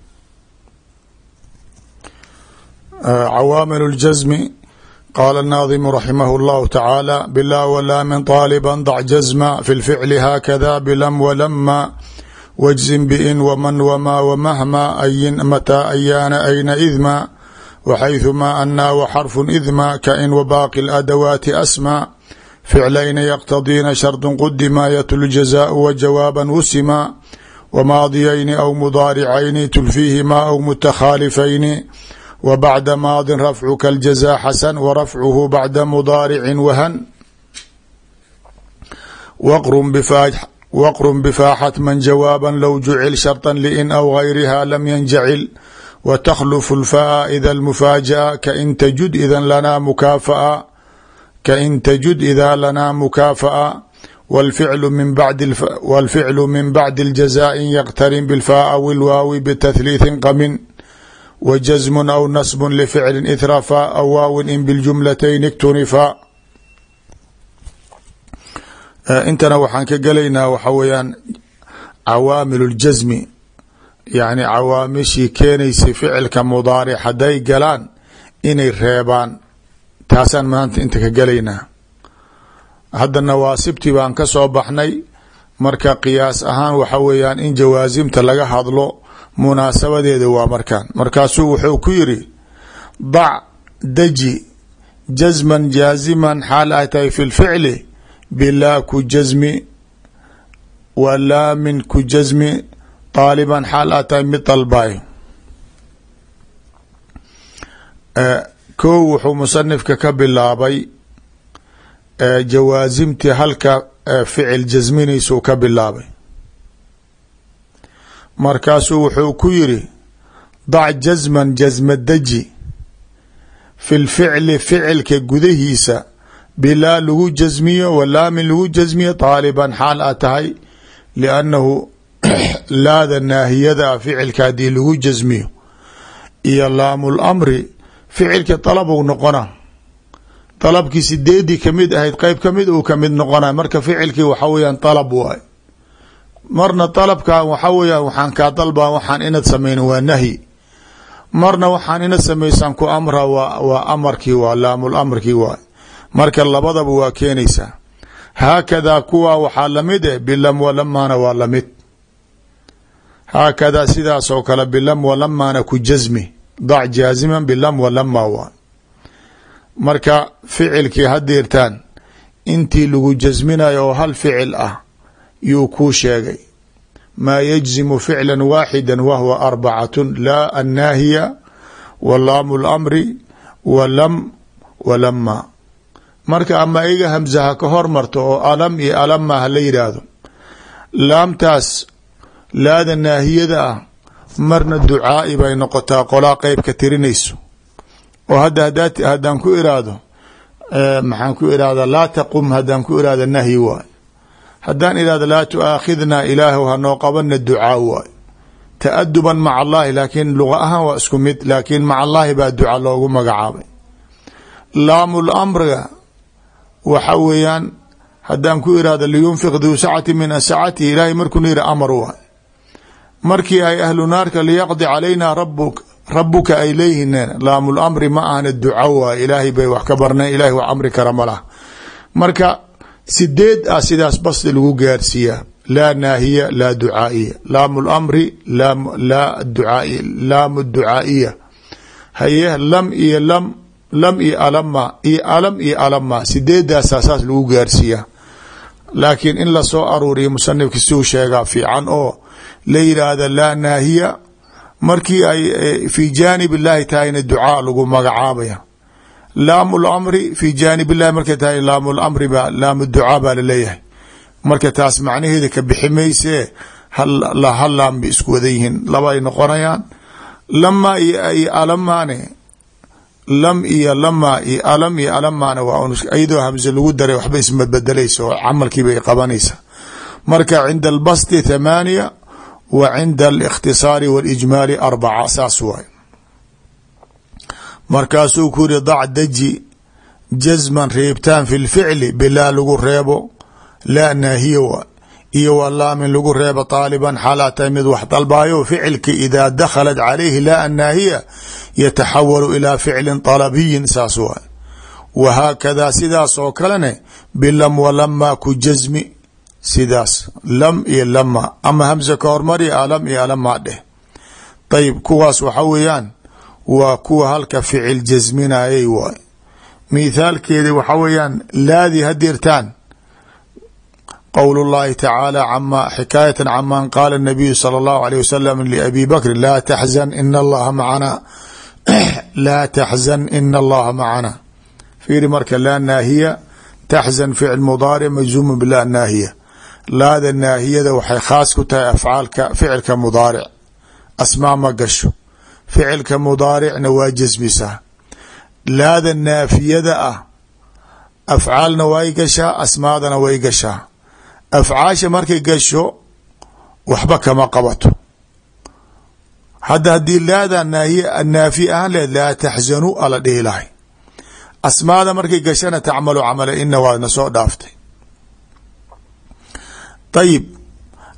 قال الناظم رحمه الله تعالى بلا ولا من طالبا ضع جزما في الفعل هكذا بلم ولما واجزم بإن ومن وما ومهما أين متى أيان أين إذما wxayثuma anaa wxarfu idma kain wbaaqi اladawaati asma ficlayna yqtadiina shardu qudima yatlu jazaء wajawaaba wusima wmaadiyayni aw mudaaricayni tulfiihima aw mutakhaalifayni wbacda maadin rafcuka aljaza xasan warafcuhu bacda mudaaricin wahan waqrun bifaaxat man jawaaba low jucil sharطa liin aw gayriha lam yanjacil wtkhlf lfaa ida almufaaja'a kain tajud idan lanaa mukaafa'a kain tajud idaa lanaa mukaafa'a wاlficlu min bacdi اljazaءi yqtarin bاlfaa aw ilwaawi btathliiثi qamin wajazm aw nasb lficli itrafa aw waawin in biljumlatayn اktunifa intana waxaan ka gelaynaa waxa weeyaan cawaamil اljasmi yacni cawaamishii keenaysay ficilka mudaaric hadday galaan inay reebaan. Taasaan maanta inta ka gelaynaa hadda nawaasibtii baan ka soo baxnay. Marka qiyaas ahaan waxa weeyaan in jawaasimta laga hadlo munaasabadeeda waa markaan. Markaasuu wuxuu ku yiri dac daji jasman jaaziman xaal ay tahay fi lficli bilaa ku jasmi wa laamin aaliban xaal aa tahay mid dalbayo kow wuxuu musanifka ka bilaabay jawaasimtii halka ficil jasminaysuu ka bilaabay markaasuu wuxuu ku yiri dac jasman jasma daji fi lficli ficilka gudahiisa bilaa lagu jasmiyo walaamin lagu jasmiyo taaliban xaal aa tahay liannahu laada naahiyada ficilka haddii lagu jasmiyo iyo laamul amri ficilka dalabou noqona. Dalabkii sideedii ka mid ahayd qeyb ka mid uu ka mid noqona. Marka ficilkii waxa weyaan dalab waay. Marna dalabkan waxa weyaan waxaan kaa dalbaa waxaan inad sameyn waa nahyi marna waxaan inad samaysaan ku amra waa amarkii waa laamul amrkii waay. Marka labadaba waa keenaysaa. Haakadaa kuwaa waxaa la mid eh bilam walamaana waa la mid haakadaa sidaas oo kale bilam walamaana ku jasmi dac jaaziman bilam walama waa marka ficilkii hadeertaan intii lagu jasminayo oo hal ficil ah yuu kuu sheegay maa yajzimu ficla waaxida wahwa arbacatun laa annaahiya wa laamu lamri wa lam walama marka ama iga hamsaha ka hormarto oo alam iyo alama hala yidhaahdo laamtaas laada naahiyada ah marna ducaa'i bay noqotaa qolaa qeyb ka tirinayso. Oo hadda haddaan ku iraahdo maxaan ku irahdaa laa taqum haddaan ku irahda nahyi waay haddaan irahdo laa tuaakhidnaa ilaahu hanoo qabana ducaa waay ta'aduban maca allahi laakiin luqa ahaan waa isku mid laakiin maca allahi baa duca loogu magacaabay. Laamul amriga waxa weeyaan haddaan ku irahdo liyunfiq duu sacati min sacatihi ilaahay markuuna yihi amar waay markii ay ahlu naarka liyaqdi calaynaa rabuk rabuka ay leeyihiin laamul amri ma ahna duca waay ilaahay bay wax ka barneen ilahay wax amri kara ma laha marka sideed ah sidaas basdi lagu gaarsiiyaa laa naahiya laa ducaaiya. Laamu lamri laa ducaaiy laamu ducaaiya. Haye lam iyo lam lam iyo alama iyo alam iyo alama sideedaasaa saas lagu gaarsiiyaa laakiin in la soo aruuriyo musanifka siuu sheegaa fiican oo la yidhaahda laa naahiya markii ay fi jaanib illahi tahayna ducaa lagu magacaabaya. Laamu lamri fi jaanib markay tahay laamu ba laamu ducaa baa la leeyahay marka taas macnaheeda ka bixi hal laam bay isku wadan yihiin laba ay noqonayaan. Lama iyo alamaane lam iyo lama iyo alam iyo alamaane waa iyadoo hamse lagu daray waxba isma bedelaysa oo camalkiiba ay qabanaysa marka cinda albasti thamaaniya wa cinda alikhtisaari walijmaali arbaca saas waay markaasuu ku yiri dac deji jasman reebtaan fi lficli bilaa lagu reebo laa naahiya wa iyo wa laamin lagu reebo taaliban xalaa tahay mid wax dalbaayo ficilka idaa dakhalat calayhi laa naahiya yataxawalu ilaa ficlin talabiyin saas waay wahaakadaa sidaas oo kalene bilam walama ku jasmi sidaas lam iyo lama ama hamsa ka hormari alam iyo alama dheh ayib kuwaas waxa weeyaan waa kuwa halka ficil jasminayay waay mithaalkeeda waxa weeyaan laadii hadirtaan qowl اllahi tacaala cama xikaayata caman qaala الnabiyu salى اllahu alيه wasalam labi bakri laa taxzan ina allaha macana laa taxzan ina allaha macana fiiri marka laa naahiya taxzan ficil mudaaric majzuumu bilah naahiya laada naahiyada waxay khaas ku tahay afcaalka ficilka mudaaric. Asmaa ma gasho. Ficilka mudaaricna waa jasmisaa laada naafiyada ah afcaalna way gashaa asmaadana way gashaa. Afcaasha markay gasho waxba kama qabato. Hadda haddii laada naafi ahaan leed laa taxzanu ala dhihi lahay asmaada markay gashana tacmalu camala ina waadna soo dhaaftay ayib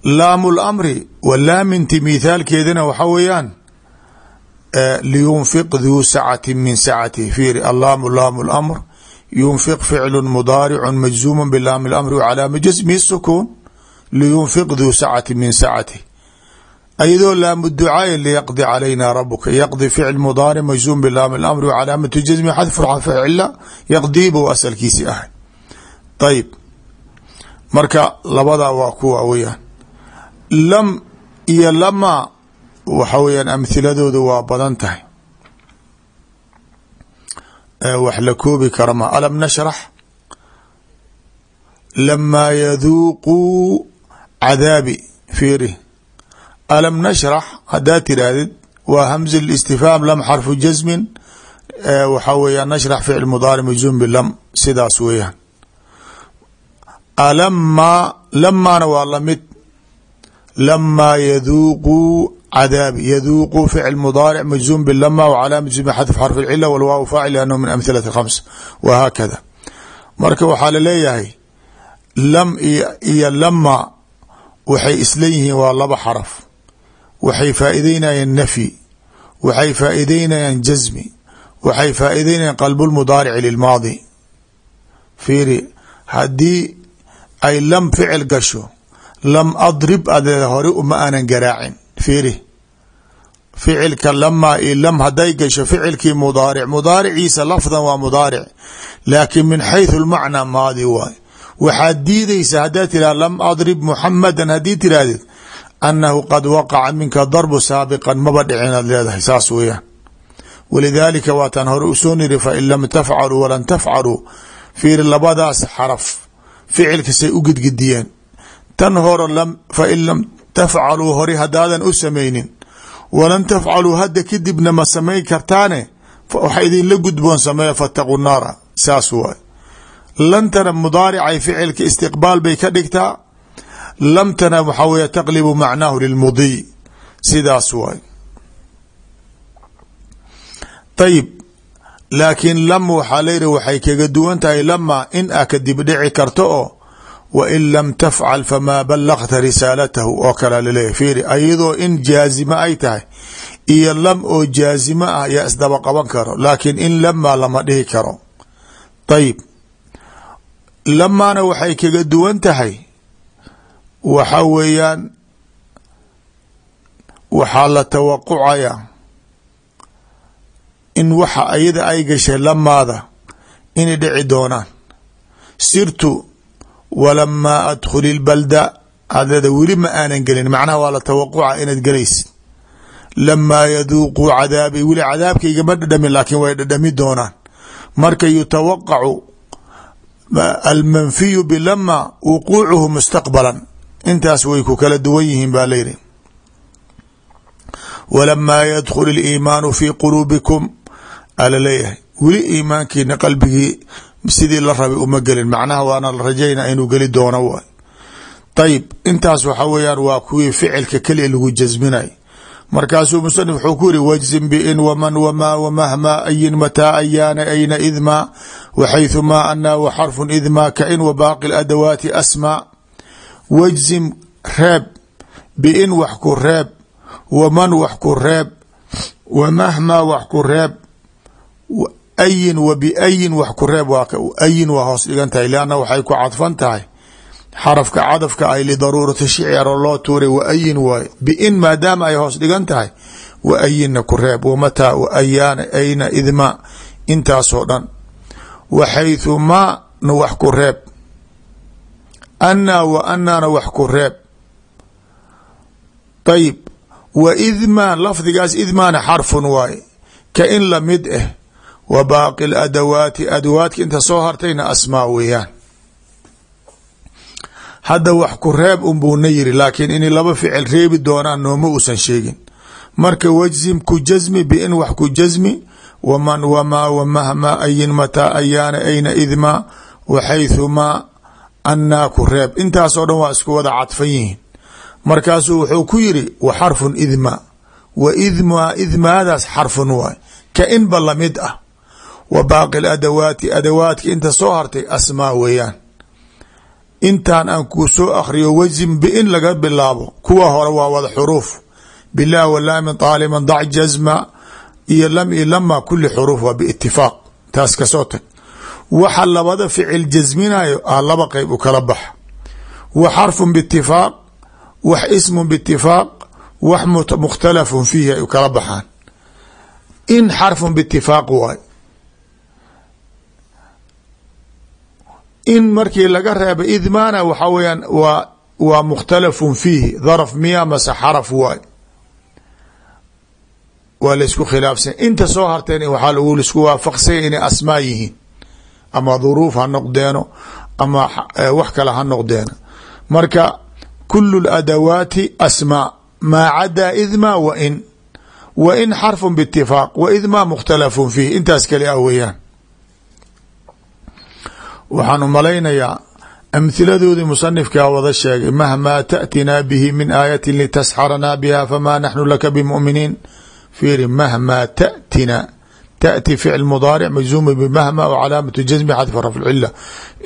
laamu lamri wa laaminti mithaalkeedana waxa weeyaan liyunfiq duu sacati min sacati fiiri allaamu laamu lamr yunfiq ficlu mudaaricu majzuumu bilaami lamri wcalaama jasmihi sukuun liyunfiq duu sacati min sacati ayadoo laamu ducaay liyaqdi calayna rabuka yaqdi ficl mudaaric majzuum bilaami lamri wcalaamatu jasmi xadfu ficila yaqdiiba asalkiisi ahay. Ayib marka labadaa waa kuwa weyaan lam iyo lama waxa weyaan amhiladooda waa badan tahay. Wax la koobi kara ma alam nashrax lamaa yaduuquu cadaabi fiiri. Alam nashrax haddaad tirahdid waa hamzi istifhaam lam xarfu jasmin waxa weeyaan nashrax ficil mudaaric majzuum bilam sidaas weeyaan alamaa lamaana waa la mid lamaa yaduuquu cadaabi yaduuqu ficil mudaaric majzuum bilama wcalaama jasmi xadf xarf اlcila walwaaw faacil liannahu min amhilati khams wahaakada marka waxaa la leeyahay lam iyo lama waxay isla yihiin waa laba xaraf waxay faa'ideynayaan nafyi waxay faa'ideynayaan jasmi waxay faa'ideynayaan qalb lmudaarici lilmaadi fiiri haddii ay lam ficil gasho lam adrib adee hore uma aanan garaacin. Fiiri. Ficilka lamaa iyo lam hadday gasho ficilkii mudaaric. Mudaariciisa lafdan waa mudaaric. Laakiin min xayثu lmacnaa maadi waay. Waxaad diidaysa haddaad tiraha lam adrib muxamadan haddii tirahdid annahu qad waqaca minka darbu saabiqan maba dhicinaad leedahay. Saas weeyaan. Walidaalika waataan hore u soo niri fain lam tafcaluu walan tafcaluu fiiri labadaas xaraf ficilkasay u gidgidiyeen tan hore fain lam tafcaluu hore haddaadan u samaynin. Walan tafcaluu hadda kadibna ma samayn kartaane waxa idinla gudboon sameeya fataquu naara. Saas waay. Lantana mudaaricay ficilka istiqbaal bay ka dhigtaa. Lamtana waxaa weeye taqlibu macnaahu lilmudiy sidaas waay. Ayib laakiin lam waxaa layidhi waxay kaga duwan tahay lama in a kadib dhici karto oo wa in lam tafcal famaa ballagta risaalatahu oo kale laleeyahy fiiri ayadoo in jaazima ay tahay iyo lam oo jaazimo ah yaa isdaba qaban karo laakiin in lama lama dhihi karo. Ayib lamaana waxay kaga duwan tahay waxa weeyaan waxaa la tawaqucaya in waxa ayada ay gashay lamaada inay dhici doonaan. Sirtu walamaa adkhuli lbalda adada weli ma aanan gelin macnaha waa la tawaquca inaad gelaysid lamaa yaduuquu cadaabi weli cadaabkaygama dhadhamin laakiin way dhadhami doonaan. Marka yutawaqacu almanfiyu bilama wuquucuhu mustaqbalan. Intaas way ku kala duwan yihiin baa layidhi walamaa yadkhul iliimaanu fii quluubikum ala leeyahay. Weli iimaankiina qalbigii sidii la rabay uma gelin. Macnaha waana la rajayna inuu geli doono waay. Ayib intaas waxa weeyaan waa kuwii ficilka keliya lagu jasminay. Markaasuu musanif wuxuu ku yiri wajzim bin waman wamaa wamahma ayin mataa ayaana ayna idmaa waxaythumaa anaa wa xarfun idmaa kain wa baaqi adawaati asmaa wajzim reeb. Biin wax ku reeb. Waman wax ku reeb. Wamahmaa wax ku reeb ayin wa biayin wax ku reeb ayin waa hoos dhigan tahay leanna waxay ku cadfan tahay. Xarafka cadafka ay lidaruurati shicro loo tuuray wa ayin waaye biin maadaama ay hoos dhigan tahay. Wa ayinna ku reeb wamataa wa ayna idmaa intaasoo dhan. Waxaythu maana wax ku reeb. Annaa wa annaana wax ku reeb. Ayib wa idmaa lafdigaas idmaana xarfun waaye ka in la mid ah wa baaqi adawaati adawaadka inta soo hartayna asmaa weeyaan. Hadda wax ku reeb unbuuna yiri laakiin inay laba ficil reebi doonaan nooma uusan sheegin. Marka wajzim ku jasmi biin wax ku jasmi waman wamaa wamahmaa ayin mataa ayaana ayna idmaa waxaythumaa annaa ku reeb. Intaasoo dhan waa isku wada cadfan yihiin. Markaasuu wuxuu ku yiri wa xarfun idmaa wa idmaa idmaadaas xarfun waay. Ka inba la mid ah wa baaqi adawaati adawaadka inta soo hartay asmaa weeyaan. Intaan aan kuu soo akhriyo wajim biin laga bilaabo kuwa hore waa wada xuruuf. Bilah walaamin taaliman dac jazma iyo lam iyo lama kuli xuruuf waa biitifaaq taas ka soo tag. Waxa labada ficil jasminayo ah laba qeyb u kala baxa. Wa xarfun biitifaaq wax ismun biitifaaq wax mukhtalafun fiihi ay u baxaan. In xarfun biitifaaq waay in markii laga reeba idmaana waxa weyaan waa waa mukhtalafun fiihi. Daraf miya mase xaraf waay. Waa laysku khilaafsan. Inta soo harteen waxaa la isku waafaqsanya inay asmaa yihiin. Ama dhuruuf ha noqdeeno ama wax kale ha noqdeeno. Marka kulu ladawaati asmaa. Maa cadaa idmaa wa in. Wa in xarfun biitifaaq wa idmaa mukhtalafun fiihi. Intaas kali ah waxaan u malaynayaa amhiladoodii musanifkaa wada sheegay mahmaa taatinaa bihi min aayatin litasxaranaa biha famaa naxnu laka bimuminiin. Fiiri mahmaa tatina taati ficl mudaaric majzuuma bimahma oo calaamatu jasmi xadfa rafcila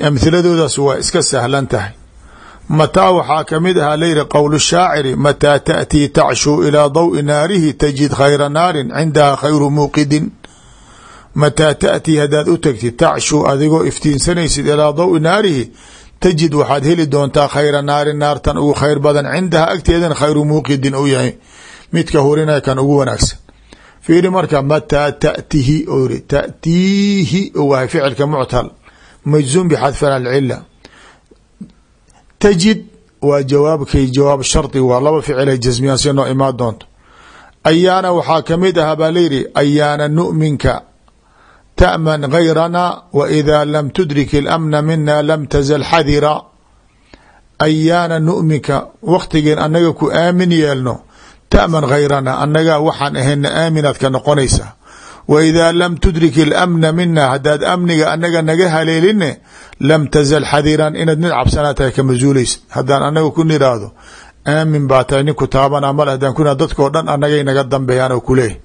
amhiladoodaas waa iska sahlan tahay. Mataa waxaa ka mid ahaa layihi qowl shaaciri mataa taatii tacshuu ilaa dawi naarihi tajid khayra naarin cindaha khayru muuqidin mataa taأtii hadaad u tagtid tacshu adigoo iftiinsanaysid ilaa daw naarihi tajid waxaad heli doontaa khayra naari naartan ugu khayr badan cindaha agteedan khayru muuqidin u yahay midka hurina kan ugu wanaagsan fiiri marka mataa tatihi ori tatiihi wahay ficilka muctal majzuum bxadfin alcila tajid waa jawaabkay jawaab shardi waa laba ficile jasmiyan si noo imaan doonto ayaana waxaa ka mid ahaa baa layidhi ayaana numinka تأmن غayrna وإذا lm تdrik الأمن mina lm تزل xadira ayaana nu'minka waktigeen anaga ku aamin yeelno ta'man hayrana annagaa waxaan ahayna aaminaad ka noqonaysaa wa idaa lam tudrik ilamna mina haddaad amniga annaga naga haleeline lam tazal xadiran inaad mid cabsanaa tahay kama zuulaysa haddaan annaga ku niraahdo aamin baa tahay ninku taabanaa male hadaan ku dadkao dhan annagay naga dambeeyaan oo kuleeyahy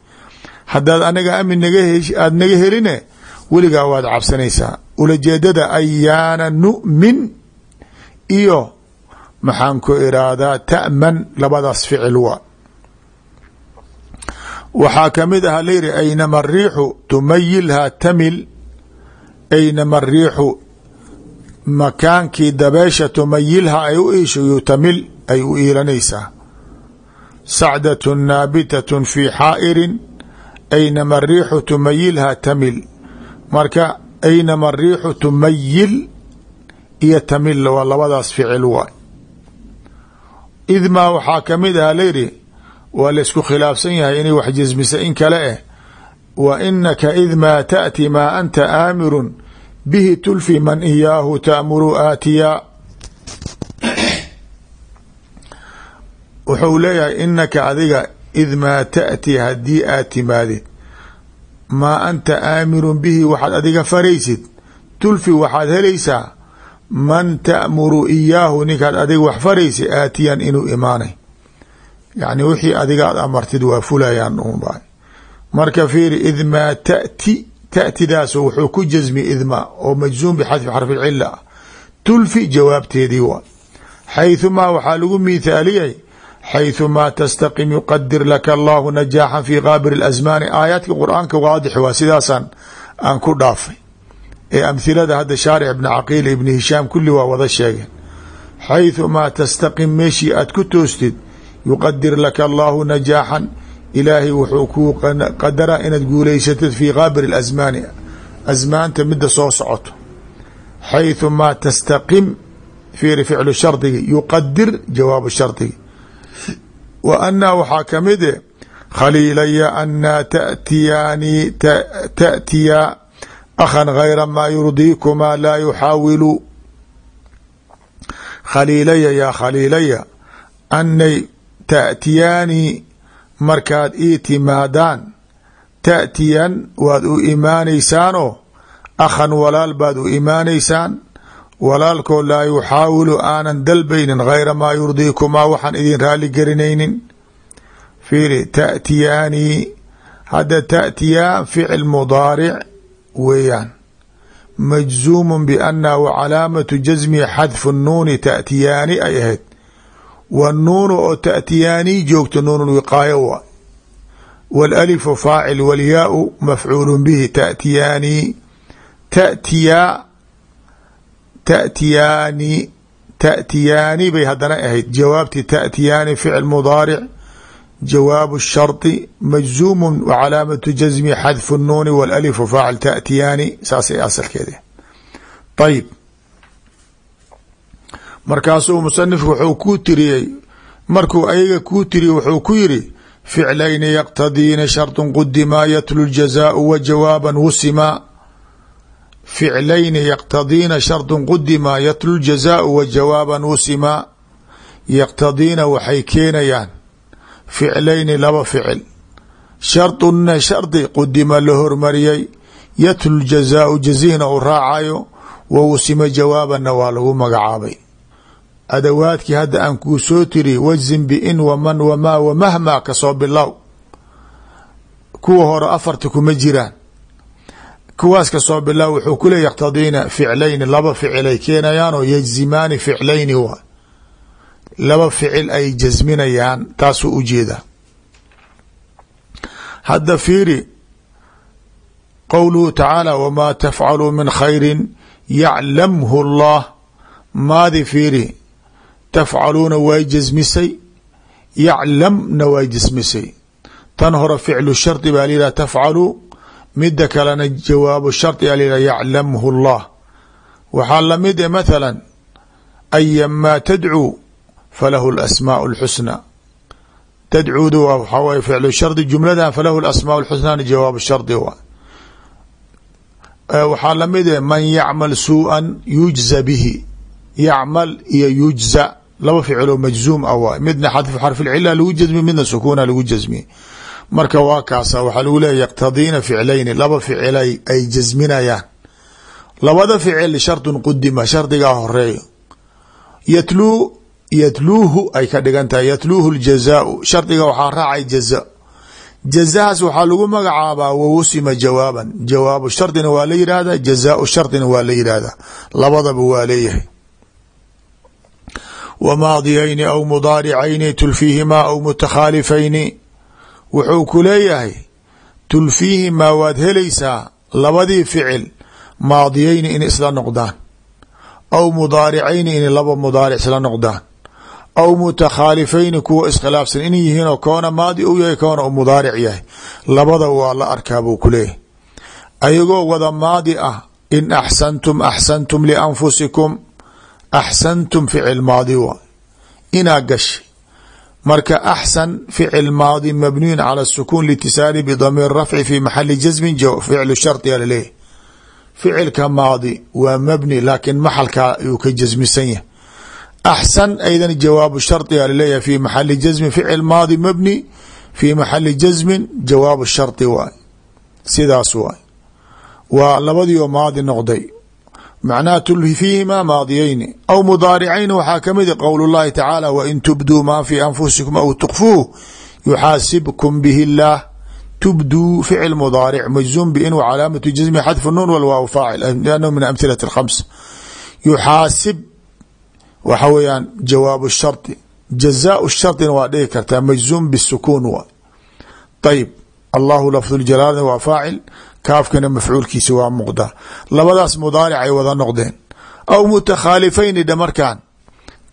haddaad anaga aamin naga aad naga heline weligaa waad cabsanaysaa. Ulajeedada ayaana nu'min iyo maxaan ku iraahdaa ta'man labadaas ficil waa. Waxaa ka mid aha layidhi aynama riixu tumayilhaa tamil aynama riixu makaankii dabeesha tumayilha ay u iisho tamil ay u iilanaysaa. Sacdatu naabitatun fii xaa'irin aynama riixu tumayilha tamil. Marka aynama riixu tumayil iyo tamil waa labadaas ficil waay. Idmaa waxaa ka mid aha layidhi waa laysku khilaafsan yahay inay wax jasmisa in kale eh. Wa inaka id maa taأti maa anta aamirun bihi tulfi man iyaahu taamuru aatiyaa wuxuu leeyahay inaka adiga id maa taأti haddii aad timaadid. maa anta aamirun bihi waxaad adiga faraysid. tulfi waxaad helaysaa. man taamuru iyaahu ninkaad adiga wax faraysa aatiyan inuu imaanay. yani wixii adiga aad amartid waa fulayaan unba marka fiiri id maa tati tatidaas wuxuu ku jasmi idma oo majzuum bixadfi xarfi tulfi jawaabteedii waa. xayثumaa waxaa lagu miithaaliyay xayثumaa tastaqim yuqadir laka allahu najaaxan fi qaabir اlasmaani aayaadka qur-aanka waadix waa sidaasaan aan ku dhaafay ee amhilada hadda shaarix ibni caqiil ibni hishaam kulli waa wada sheegeen xayثumaa tastaqim meeshii aad ku toostid yuqadir laka allahu najaaxan ilaahay wuxuu kuu qadara inaad guulaysatid fii qaabir asmaani asmaanta mida soo socoto xayثu maa tastaqim fiiri ficlu shardigi yuqadir jawaabu shardigi wa anaa waxaa kamid e khaliilaya anaa tatiyaani taأtiya akhan gayra maa yurdiikumaa laa yuxaawilu khaliilaya yaa khaliilaya anay taأtiyaani markaad ii timaadaan taأtiyan waad u imaanaysaanoo akhan walaal baad u imaanaysaan walaalkood laa yuxaawilu aanan dalbaynin hayra maa yurdiikumaa waxaan idin raali gelinaynin. Fiiri taatiyaani hadda taatiyaa ficil mudaaric weeyaan. Majzuumun bianna wa calaamatu jasmihi xadfu nuuni taatiyaani ay ahayd. Wa nuunu oo taatiyaani joogto nuunulwiqaayo waay والألف فاعل والياء مفعول به تأتياني تأتيا tatiyaani ta'tiyaani bay haddana ahayd. Jawaabtii ta'tiyaani ficil mudaaric jawaabu shardi majzuumun wa calaamatu jasmi xadfu nnuuni walalifu faacil ta'tiyaani saasay asalkeeda ayib markaasuu musanifku wuxuu kuu tiriyey markuu ayaga kuu tiriye wuxuu ku yiri ficlayni yaqtadiina shardun qudimaa yatlu ljazaau wa jawaaban wusimaa ficlayni yaqtadiina sharطu qudimaa yatlu jazaau wa jawaaban wusimaa yaqtadiina waxay keenayaan ficlayni laba ficil. Sharduna shardi qudima la hormariyey yatlu jazaau jazihna u raacayo wa wusima jawaabanna waa lagu magacaabay. Adawaadkii hadda aan kuu soo tiri wajzin bin waman wamaa wamahma ka soo bilow. Kuwa hore afarta kuma jiraan kuwaas ka soo bilow wuxuu ku leey yaqtadiina ficlayni laba ficil ay keenayaanoo yajzimaani ficlayni waa laba ficil ay jasminayaan taasuu u jeedaa hadda fiiri qowluhu tacaala wamaa tafcaluu min khayri yaclamhu allah. Maadi fiiri tafcaluuna way jasmisay yaclamna way jasmisay. Tan hore ficlu shardi baa layidhah tafcaluu mida kalena jawaabu shardi a layidhah yaclamhu اllah waxaa lamid e mathala ayamaa tadcuu falahu اlasmaaء اlxusna tadcuudu waxaa waye ficlu shardi jumladan falahu asmaaء اlxusnana jawaabu shardi waa waxaa lamid e man yacmal suuءa yujza bihi yacmal iyo yujza laba ficiloo majzuum ah waay midna xadfu xarfilcila lagu jasmiye midna sukuuna lagu jasmiye marka waa kaasa waxaa lagu leeya yaqtadiina ficlayni laba ficilay ay jasminayaan. Labada ficil shardun qudima shardigaa horeeyo yatluu yatluuhu ay ka dhigan tahay yatluuhu ljazaau shardiga raacay jaza jazahaas waxaa lagu magacaabaa wawusima jawaaban. Jawaabu shardina waa la yidhaahdaa jazaau shardina waa la yidhaahdaa labadaba waa leeyahay. Wa maadiyayni aw mudaaricayni tulfiihimaa aw mutakhaalifayni wuxuu ku leeyahay tulfiihimaa waad helaysaa labadii ficil maadiyayni in isla noqdaan aw mudaaricayni in laba mudaaric isla noqdaan aw mutakhaalifayni kuwa iskhilaafsan in yihiinoo koona maadi u yahay koona u mudaaric yahay. Labada waa la arkaa buu ku leeyahay. Ayagoo wada maadi ah in axsantum axsantum lianfusikum axsantum ficil maadi waay inaa gashay marka axsan ficil maadi mabniyun cala sukuun litisaali bidamiir rafci fi maxali jasmin ficlu shardiga laleeyahy ficilka maadi waa mabni laakiin maxalkaa ayuu ka jasmisan yahay. Axsan aydan jawaabu shardiga la leeyahay fi maxali jasmin ficil maadi mabni fi maxali jasmin jawaabu shardi waay. Sidaas waay. Waa labadiioo maadi noqday macnaha tulhi fiihimaa maadiyayni aw mudaaricayni waxaa ka mid qowl llahi tacaala wain tubduu maa fi anfusikum aw tukfuuh yuxaasibkum bihi اllaah tubduu ficil mudaaric majzuum bin w calaamatu jasmi xadfu nuun walwaaw faacil liannahu min amhilati اlkhams yuxaasib waxa weeyaan jawaabu shardi jazaau shardina waa dhigi kartaa majzuum bisukuun waay ayib allahu lafdu jalaalna waa faacil kaafkana mafcuulkiisa waa muuqdaa labadaas mudaaric ay wada noqdeen. Aw mutakhaalifayni dha markaan.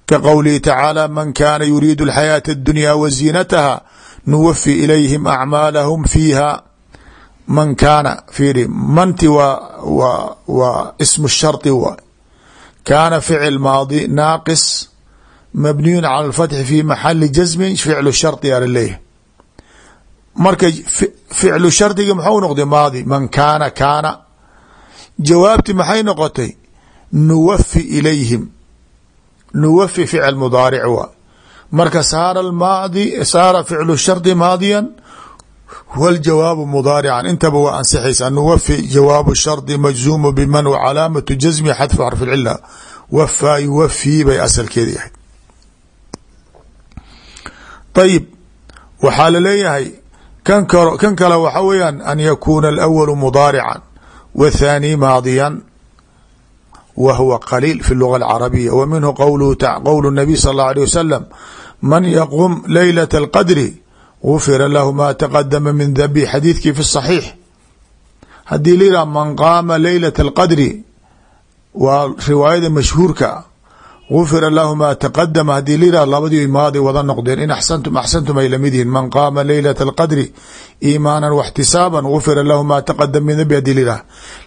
Ka qowlihi tacaala man kaana yuriidu alxayaata addunya wa ziinataha nuwafi ilayhim acmaalahum fiiha. Man kaana fiiri manti waa waa waa ismu shardi waay kaana ficil maadi naaqis mabniyun cala alfatxi fi maxali jasmin ficlu shardi aa la leeyahay marka ficlu shardiga muxuu noqday maadi man kaana kaana. Jawaabti maxay noqotay? Nuwafi ilayhim. Nuwafi ficil mudaaric waa marka saara maadi saara ficlu shardi maadiyan waljawaabu mudaarican. Intaba waa ansixaysaa. Nuwafi jawaabu shardi majzuumu biman wa calaamatu jasmi xadfu xarfi lcila wafaa yuwafii bay asalkeeda yahay. Ayib waxaa la leeyahay kan kan kale waxa weeyaan an yakuuna alawalu mudaarican wthaani maadiyan wa huwa qaliil fi luga alcarabiya wa minhu qowlu nabiy sal اllah alيه wasalam man yaqum leylaة اlqadri gufira lahu ma taqadama min dambi xadiidkii fi saxiix haddii la yidhah man qaama leylaة اlqadri waa riwaayada mashhuurka gufira lahu ma taqadama haddii liraa labadii maadi wada noqdeen in axsantum axsantum ay la mid yihiin man qaama leylata alqadri iimaanan waxtisaaban gufira lahu maa taqadam min dambi haddii liraa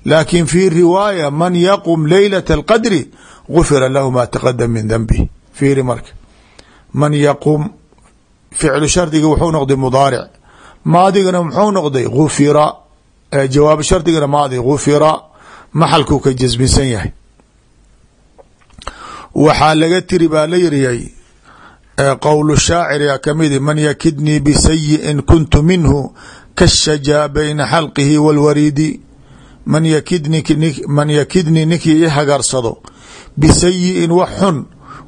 laakiin fii riwaaya man yaqum leylata alqadri gufira lahu maa taqadam min dambi fiiri marka man yaqum ficlu shardiga wuxuu noqday mudaaric maadigana muxuu noqday ufira jawaab shardigana maadi gufira maxalkuu ka jasminsan yahay waxaa laga tiri baa la yiriyay qowl shaacira kamidi man yakidnii bisayiin kuntu minhu kashajaa bayna xalqihi wاlwariidi man yakidnii ninkii i hagaarsado bisayiin wax xun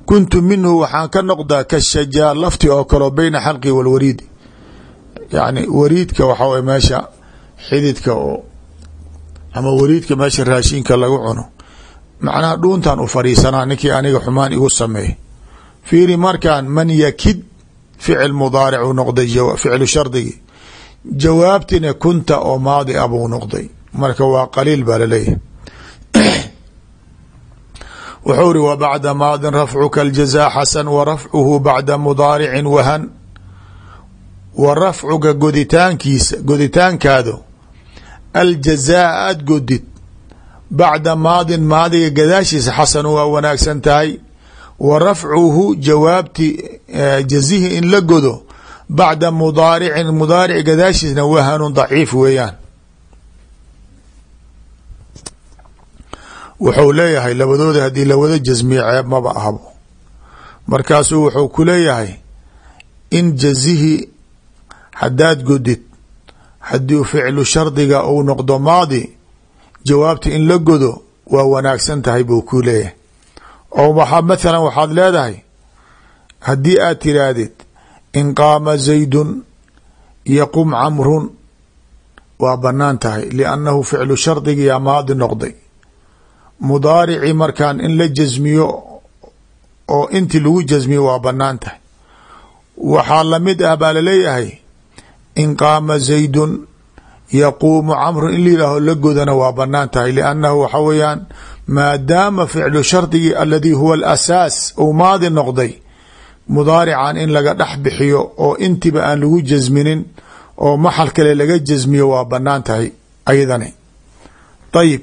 kuntu minhu waxaan ka noqdaa kashajaa lafti oo kaleo bayna xalqihi walwariidi. Yani wariidka waxaa meesha xididka oo ama wariidka meesha raashinka lagu cuno macnaha dhuuntan u fadhiisanaa ninkii aniga xumaan igu sameey fiiri markaan man yakid ficil mudaaric uu noqday ficlu shardigi jawaabtina kunta oo maadi a buu noqday. Marka waa qaliil baa la leeyahay wuxuu ri wa bacda maadin rafcuka aljazaa xasan wa rafcuhu bacda mudaaricin wahan. Wa rafcuka goditaankiisa goditaankaado aljazaa aada godid bacda maadin maadiga gadaashiisa xasan waa wanaagsan tahay wa rafcuhu jawaabti jazihi in la godo bacda mudaaricin mudaaric gadaashiisna wahanun daciif weeyaan. Wuxuu leeyahay labadooda haddii lawada jasmiye ceeb maba ahbo markaasuu wuxuu ku leeyahay in jazihii haddaad godid haddii ficlu shardiga uu noqdo maadi jawaabta in la godo waa wanaagsan tahay buu ku leeyahay. Oo waxaa mathalan waxaad leedahay? Haddii aad tiraahdid in qaama zaydun yaqum camrun waa bannaan tahay liannahu ficlu shardigiyaa maadi noqday. Mudaarici markaan in la jasmiyo oo inti lagu jasmiyo waa bannaan tahay. Waxaa la mid ah baa la leeyahay in qaama zaydun yaquumu camrun in la yihaaho la godana waa bannaan tahay liannahu waxa weeyaan maadaama ficlu shardigii aladii huwa alasaas uu maadi noqday mudaarican in laga dhex bixiyo oo intiba aan lagu jasminin oo maxal kale laga jasmiyo waa bannaan tahay ayadani. Ayib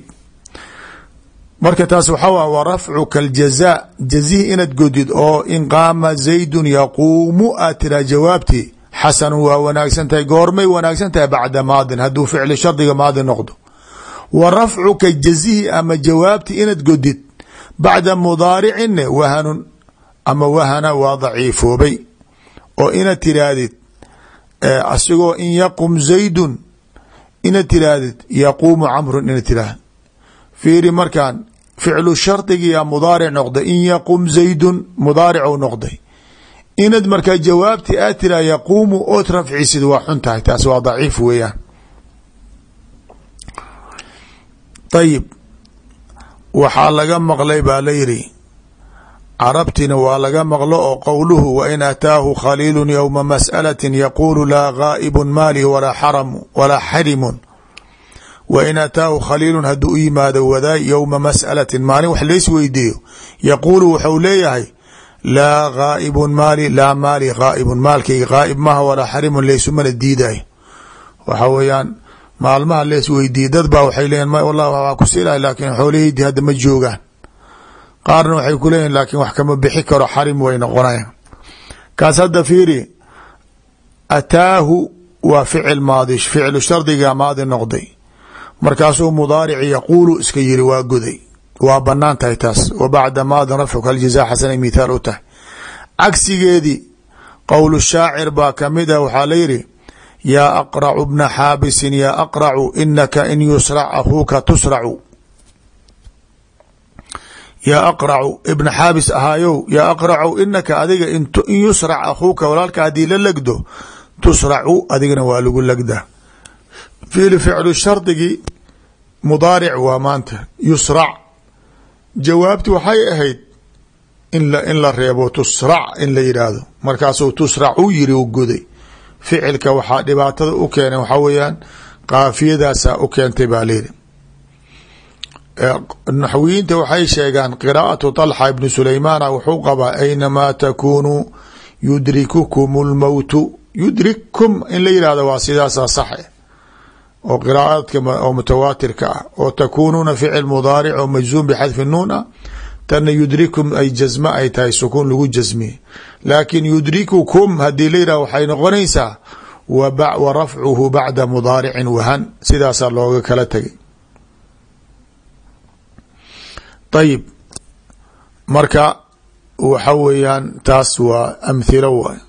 marka taas waxaa wa wa rafcuka aljaza jazihi inaad godid oo in qaama zaydun yaquumu aad tiraa jawaabtii xasanu waa wanaagsan tahay goormay wanaagsan tahay bacda maadin hadduu ficli shardiga maadi noqdo. Wa rafcuka jazihi ama jawaabti inaad godid bacda mudaaricinne wahanun ama wahana waa daciifoobay. Oo inaad tiraahdid asigoo in yaqum zaydun inaad tiraahdid yaquumu camrun inaad tiraahd fiiri markaan ficlu shardigiyaa mudaaric noqday in yaqum zaydun mudaaricu noqday inaad markaa jawaabti aad tiraa yaquumu ood rafcisid waa xun tahay taas waa daciif weeyaan. Ayib waxaa laga maqlay baa la yidhi carabtina waa laga maqlo oo qowluhu wain ataahu khaliilu yowma mas'alati yaquulu laa gaa'ibun maali walaa xarimun. Wain ataahu khaliilun hadduu u yimaado wadaay yowma mas'alatin maalin wax lays weydiiyo. Yaquulu wuxuu leeyahay laa gaa'ibun maali laa maali gaa'ibun maalkayga gaa'ib maha walaa xarimun laysumana diidayo waxa weeyaan maalmaha lees weydiiyey dad baa waxay leeyihiin wallah waa ku siilahay laakiin xoolaheydi hadda ma joogaan. Qaarna waxay ku leeyihiin laakiin wax kama bixi karo xarim way noqonayan kaas hadda fiiri ataahu waa ficil maadi ficlu shardiga maadi noqday. Markaasuu mudaarici yaquulu iska yiri waa goday waa bannaan tahay taas. Wa bacda maadin rafcuka aljaza xasanay mithaal u tahay. Cagsigeedii qowlu shaacir baa ka mid ah waxaa la yidhi yaa aqracu bna xaabisin yaa aqracu inaka in yusrac akhuuka tusracu. Yaa aqracu ibna xaabis ahaayow yaa aqracu inaka adiga in yusrac akhuuka walaalka haddii la legdo tusracu adigana waa lagu legdaa. Fiili ficlu shardigii mudaaric waa maanta yusrac jawaabti waxay ahayd in la reebo tusrac in la yidhaahdo markaasuu tusrac u yiri u goday. Ficilka waxaa dhibaatada u keenay waxaa weeyaan kaafiyadaasaa u keentay baa layidhi naxwiyiinta waxay sheegaan qiraa'atu طalxa ibni sulaymaana wuxuu qabaa aynamaa takunuu yudrikukum اlmowtu yudrikkum in la yihahdo waa sidaasaa saxe oo qiraaadka oo mutawaatirka ah oo takunuuna ficil mudaaric oo majzuum bxadfi nuun ah tana yudrikum ay jasme ay tahay sukuun lagu jasmiye laakin yudrikukum haddii la yihah waxay noqonaysaa wa rafcuhu bacda mudaaricin wahan sidaasaa looga kala tegay. Ayib marka waxa weeyaan taas waa amhilo waay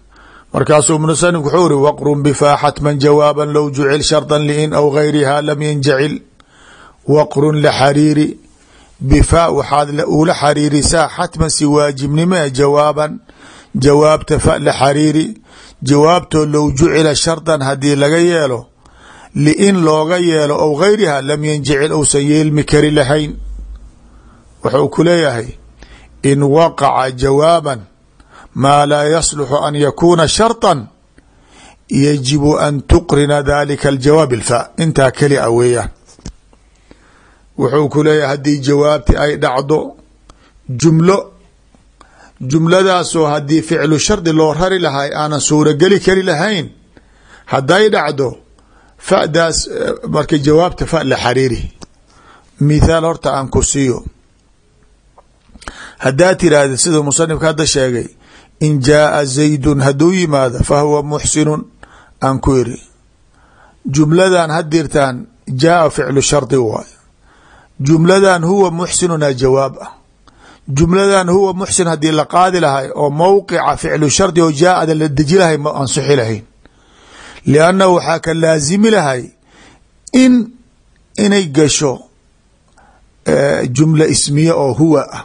markaasuu musanif wuxuu iri waqrun bifaa xatman jawaaban low jucil sharطa liin aw gayriha lam yanjacil. Waqrun laxariiri bifaa waxaad ula xariirisaa xatman si waajibnimo e jawaaban. Jawaabta fa la xariiri jawaabtoo low jucila shardan haddii laga yeelo liin looga yeelo aw gayriha lam yanjacil ousan yeelmi kari lahayn. Wuxuu ku leeyahay in waqaca jawaaban maa laa yasluxu an yakuuna sharطa yajibu an tuqrina dalika aljawaab ilfa intaa keli a weeyaan wuxuu ku leeyahay haddii jawaabti ay dhacdo jumlo jumladaasoo haddii ficlu shardi loo rari lahay aanan suurogeli kari lahayn hadday dhacdo fadaas marka jawaabta fa la xariiri mithaal horta aan ku siiyo. Haddaa tiraahda sida musanifka hadda sheegay in jaaa zaydun hadduu yimaado fa huwa muxsinun aan ku iri jumladan hadirtaan jaaa ficlu shardi waay jumladan huwa muxsinuna jawaab ah. Jumladan huwa muxsin haddii la qaadi lahay oo mowqica ficlu shardi oo jaaada la deji lahay ma ansixi lahayn. Liannahu waxaa ka laazimi lahay in inay gasho jumla ismiya oo huwa ah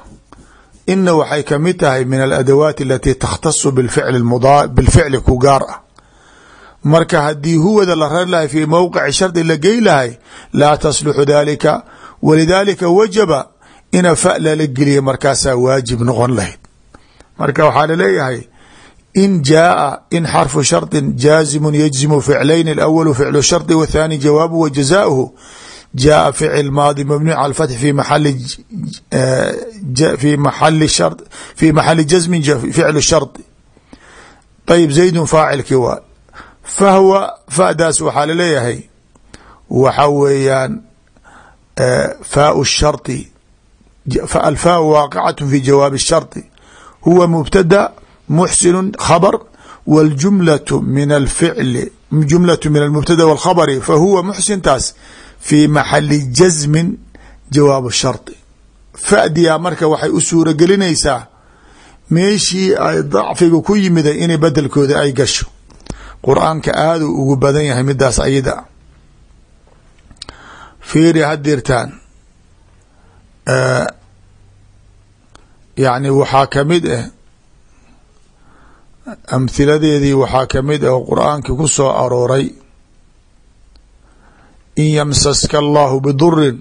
ina waxay ka mid tahay min aladawaati alatii takhtasu bilficli ku gaar ah marka haddii huwada la rar lahay fii mowqici shardi la gey lahay laa tasluxu dalika walidaalika wajaba ina fa lala geliya markaasaa waajib noqon lahayd marka waxaa la leeyahay in jaaa in xarfu shardi jaazimu yajzimu ficlayn alawalu ficlu shardi wathani jawaabu wa jazauhu jaءa ficil maadi mabniu calى fathi fi maali fi maali shar fi maxali jazmin ficlu shardi ayib zaydun faacilkii waa fahwa fadaas waxaa laleeyahay waxa weeyaan faau shardi alfaau waaqicatu fi jawaabi الshardi huwa mubtada muxsinu khabr wاljumlaة min alficli jumlaة min almubtada wاlkhabri fahuwa muxsintaas fi maxali jazmin jawaab shardi fadiyaa marka waxay u suura gelinaysaa meeshii ay dacfiga ku yimiday inay bedelkooda ay gasho. Qur'aanka aada u ugu badan yahay midaas ayada. Fiiri hadirtaan yani waxaa ka mid ah amhiladeedii waxaa ka mid ah oo qur'aankii ku soo arooray in ymsaska allahu bdurin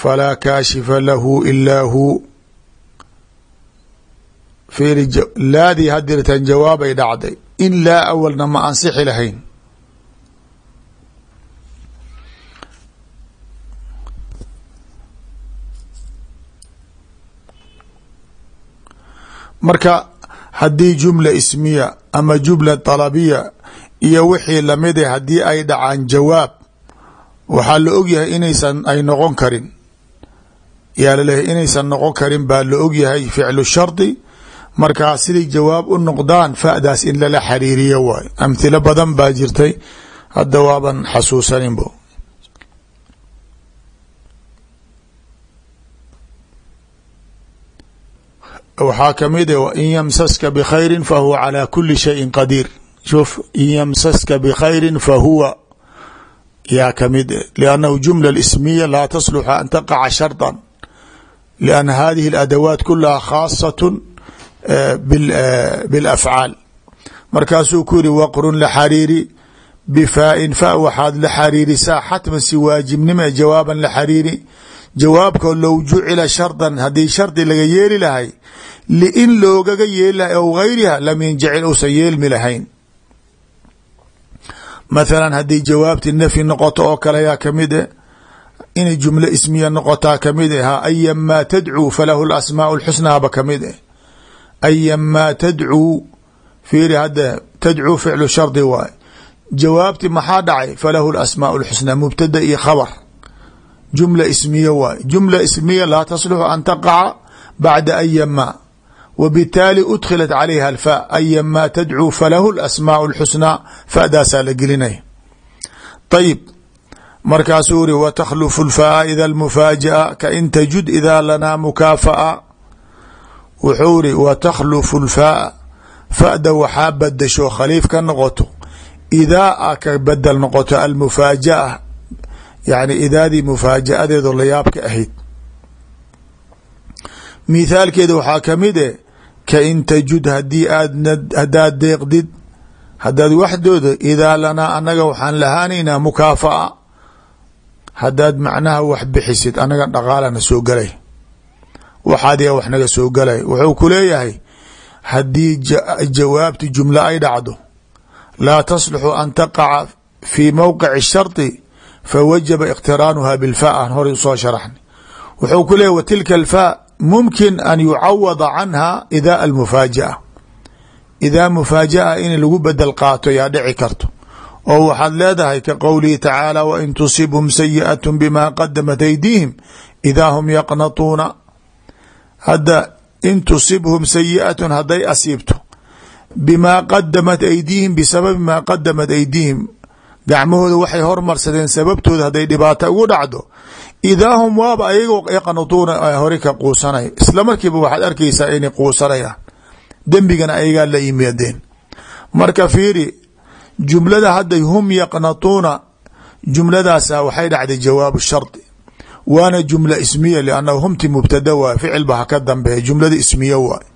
falaa kaashifa lahu ilaa hu laadii hadirtan jawaabay dhacday in laa awalna ma ansixi lahayn marka haddii jumla ismiya ama jumla طalabiya iyo wixii la mid a haddii ay dhacaan jawaab waxaa la ogyahay inaysan ay noqon karin. Yaa laleeyahy inaysan noqon karin baa la ogyahay ficlu shardi. Markaa siday jawaab u noqdaan fadaas in lala xariiriyo waay. Amhilo badan baa jirtay hadda waaban xasuusaninbo. Waxaa ka mid a in ymsaska bkhayri fahuwa calى kuli shayin qadiir shuf in ymsaska bkhayri fahuwa yaa kamid lannahu jumla ismiya laa tasluxa an taqaca sharطa lianna hadihi اadawaat kulaha khaasaة biاlafcaal markaasuu ku yiri waqrun la xariiri bifaain fa waxaad la xariirisaa xatman si waajibnima jawaaban la xariiri jawaabka low jucila shardan haddii shardi laga yeeli lahay liin loogaga yeeli lahay ow gayriha lam yanjacil uusan yeelmi lahayn mathalan haddii jawaabti nafyi noqoto oo kale yaa ka mid e inay jumlo ismiya noqotaa ka mid e ha ayamaa tadcuu falahu lasmaau lxusnaaba ka mid eh ayamaa tadcuu fiiri hadda tadcuu ficlu shardi waay. Jawaabti maxaa dhacay? Falahu lasmaau lxusnaa mubtada iyo khabar. Jumla ismiya waay. Jumla ismiya laa tasluxu an taqaca bacda ayamaa w bitaali udkhilat calayha alfa ayamaa tadcuu falahu lasmaau lxusnaa fadaasaa la gelinaya ayib markaasuu iri watakhlufu lfaa ida almufaaja'a kain tajud idaa lanaa mukaafa'a wuxuu iri watakhlufu lfaaa fada waxaa badasho khaliif ka noqoto idaa a ka bedel noqoto almufaaja'a yani idaadii mufaaja'adeedo layaabka ahayd mithaalkeeda waxaa ka mid e kain tajud haddii aad hadaad deeqdid hadaad waxdooda idaa lanaa anaga waxaan lahaanaynaa mukaafa'a. Hadaad macnaha wax bixisid anaga dhaqaalana soo galay. Waxaadiga wax naga soo galay. Wuxuu ku leeyahay haddii jawaabti jumlo ay dhacdo laa tasluxu an taqaca fi mowqici shardi fawajaba iqtiraanuha bilfa aan horay u soo sharaxnay. Wuxuu ku leeyahy wa tilka alfaa mumkin an yucawada canha idaa almufaaja'a idaa mufaaja'a in lagu bedel qaato yaa dhici karto oo waxaad leedahay ka qowlihi tacaala wain tusibhum sayi'at bima qadamat aydiihim idaa hum yaqnatuuna hadda in tusibhum sayi'atun hadday asiibto bimaa qadamat aydiihim bisababi maa qadamat aydiihim gacmahooda waxay hormarsadeen sababtooda hadday dhibaato ugu dhacdo idaa hum waaba ayagoo yaqnutuuna hore ka quusanaya isla markiiba waxaad arkaysaa inay quusanayaan. Dembigana ayagaa la yimaadeen marka fiiri jumlada hadday hum yaqnatuuna jumladaasa waxay dhacday jawaabu shardi waana jumla ismiya liannahu humti mubtada waay ficil ba ha ka dambeeya jumlada ismiya waay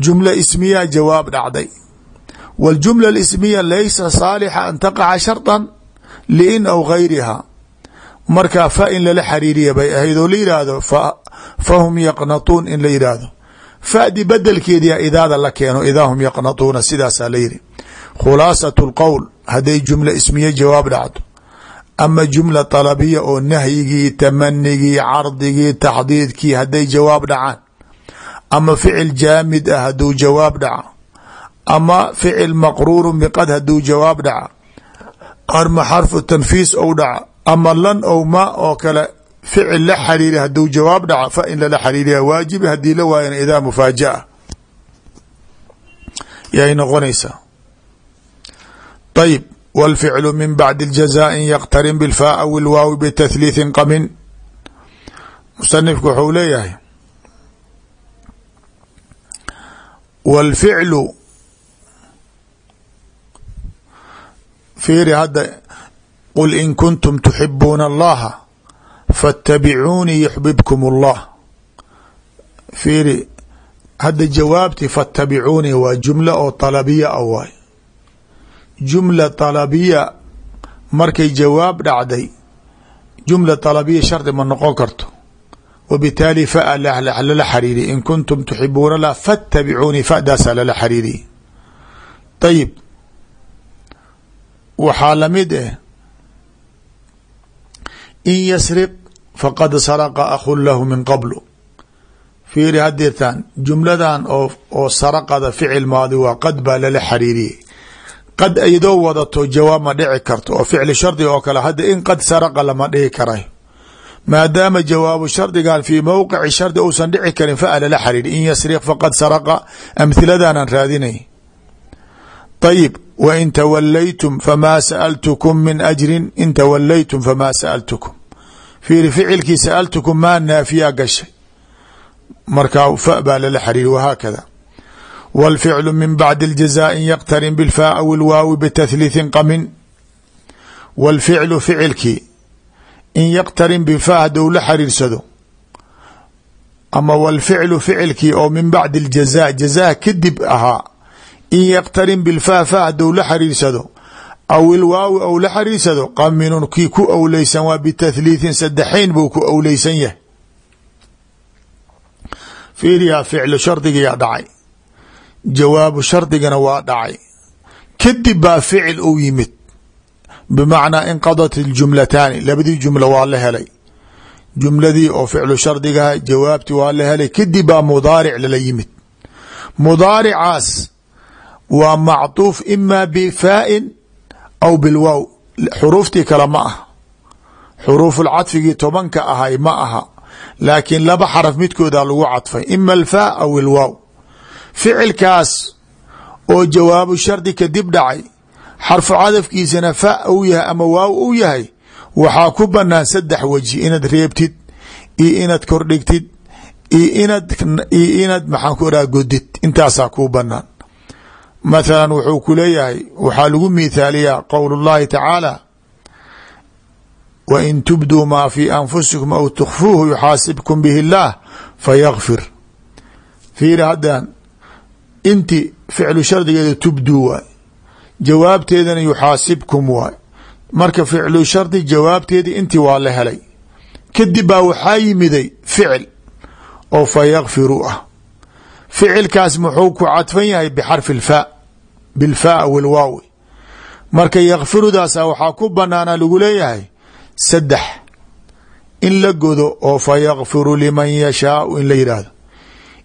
jumla ismiya jawaab dhacday. Waljumla ismiya laysa saalixa an taqaca sharطa liin aw gayriha marka fa in lala xariiriya bay ahayd oo la yidhaahdo fahum yaqnatuun in la yidhaahdo fadi bedelkeedia idaada la keeno idaa hum yaqnatuuna sidaasaa la yidhi. Khulaasat اlqowl hadday jumla ismiye jawaab dhacdo. Ama jumla طalabiya oo nahyigii tamanigii cardigii taxdiidkii hadday jawaab dhacaan. Ama ficil jaamid ah haduu jawaab dhaca ama ficil maqruuru biqad haduu jawaab dhaca arma xarfu tanfiis ou dhaca ama lan ou ma oo kale ficil la xariiri haduu jawaab dhaca fa in lala xariiriya waajibi hadii la waayana idaa mufaaja'a yay noqonaysaa ayb wاlficlu min bacdi اljazaaءi yaqtarin biاlfaa aw ilwaawi btathliiثi qamin musanifku wuxuu leeyahay wاlficlu fiiri hadda qul in kuntum tuxibuuna اllaha faاtabicuunii yuxbibkum اllah fiiri hadda jawaabti faاtabicuunii waa jumla oo طalabiya a waay jumla طalabiya markay jawaab dhacday jumla طalabiya shardi ma noqon karto wbitaali fa lala xariiriy in kuntum tuxibuuna lah faاtabicuunii fadaasaa lala xariiriy ayib waxaa lamid ah in yasriq faqad saraqa akhun lahu min qablu fiiri hadeertaan jumladan oo oo saraqada ficil maadi waa qad baa lala xariiriyey qad iyadoo wadato jawaab ma dhici karto oo ficli shardiga oo kale hadda in qad saraqa lama dhihi karay maadaama jawaabu shardigan fii mowqici shardi uusan dhici karin fa lala xariiri in yasriq faqad saraqa amhiladaanan raadinay ayib wain tawalaytum famaa sa'altukum min ajrin in tawalaytum famaa sa'altukum fiiri ficilkii sa'altukum maa naafiya gashay markaa fa baa lala xariiri wahaakada wاlficlu min bacdi اljazaaءi yaqtarin biاlfaa aw ilwaawi btathliiثin qamin wاlficlu ficilkii in yaqtarin bifa hadou la xariirsado ama wاlficlu ficilkii oo min bacdi اljaza jazaa kadib ahaa in yaqtarin bilfaa fa hadou la xariirsado aw ilwaawi ou la xariirsado qaminun kii ku owleysan waa bitathliithin sadexayn buu ku owleysan yahay fiiriyaa ficlu shardigiyaa dhacay jawaabu shardigana waa dhacay kadib baa ficil u yimid bimacnaa inqadat iljumlataani labadii jumla waa la helay jumladii oo ficlu shardigaha jawaabti waa la helay kadib baa mudaaric aw bilwaaw xuruuftii kale ma aha. Xuruuf lcadfigii tobanka ahay ma aha. Laakiin laba xaraf midkooda lagu cadfay ima alfaa aw ilwaaw ficilkaas oo jawaabu shardi kadib dhacay xarfu cadafkiisana fa u yahay ama waaw u yahay waxaa ku banaan saddex weji inaad reebtid iyo inaad kordhigtid iyo inaad iyo inaad maxaan ku iraha godid intaasaa kuu banaan mathalan wuxuu ku leeyahay waxaa lagu mithaaliyaa qowl اllahi tacaala wain tubduu maa fii anfusikum aw tukfuuhu yuxaasibkum bihi اllaah fayakfir fiiri haddan inti ficlu shardigeeda tubduu waay jawaabteedana yuxaasibkum waay marka ficlu shardi jawaabteedii intii waa la helay kadib baa waxaa yimiday ficil oo fayakfiru ah ficilkaas muxuu ku cadfan yahay bxarfi اlfaa bilfaa wilwaawi marka yakfirudaasa waxaa ku banaana lagu leeyahay saddex. In la godo oo fayakfiru liman yashaau in la yidhaahdo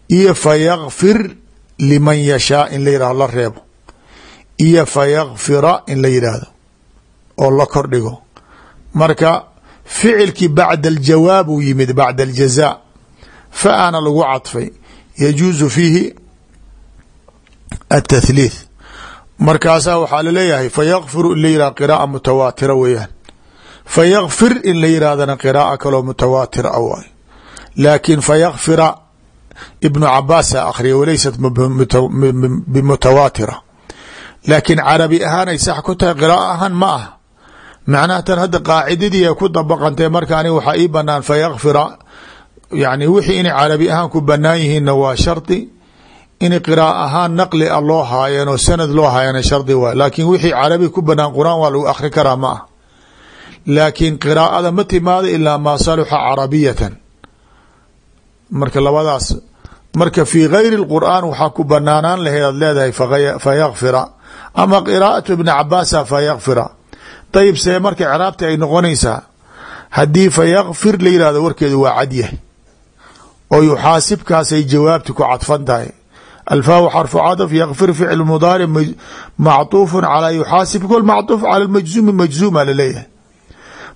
iyo fayakfir liman yashaa in la yidhahdo la reebo. Iyo fayakfira in la yidhaahdo oo la kordhigo. Marka ficilkii bacda aljawaab uu yimid bacda aljazaa fa-ana lagu cadfay yajuusu fiihi aلtathliith markaasaa waxaa la leeyahay fayakfiru in la yihah qira'a mutawaatira weeyaan. Fayakfir in la yidhahdana qiraaa kaloo mutawaatir a waay laakiin fayakfira ibnu cabaasa akhriya walaysat bimutawaatira. Laakiin carabi ahaanay sax ku tahay qiraaa ahaan ma ah macnaha tan ay ku dabaqantay marka aniga waxaa ii banaan fayakfira yani wixii inay carabi ahaan ku banaan yihiinna waa shardi in qira'a ahaan naqli a loo haayeen oo sanad loo haayana shardi waay. Laakiin wixii carabi ku banaan qur'aan waa lagu akhri karaa ma ah laakiin qiraa'ada ma timaado ilaa maa saluxa carabiyatan. Marka labadaas marka fii gayri اlqur'aan waxaa ku banaanaan lahayd aad leedahay fayakfira ama qiraa'atu ibni cabaasa fayakfira dayib see marka craabta ay noqonaysaa haddii fayakfir la yihahdo warkeedu waa cadyahay oo yuxaasibkaasay jawaabti ku cadfan tahay alfaahu xarfu cadf yakfir ficl mudaaric macطuufu calaa yuxaasib kol macطuuf cala majzuumi majzuuma la leeyahay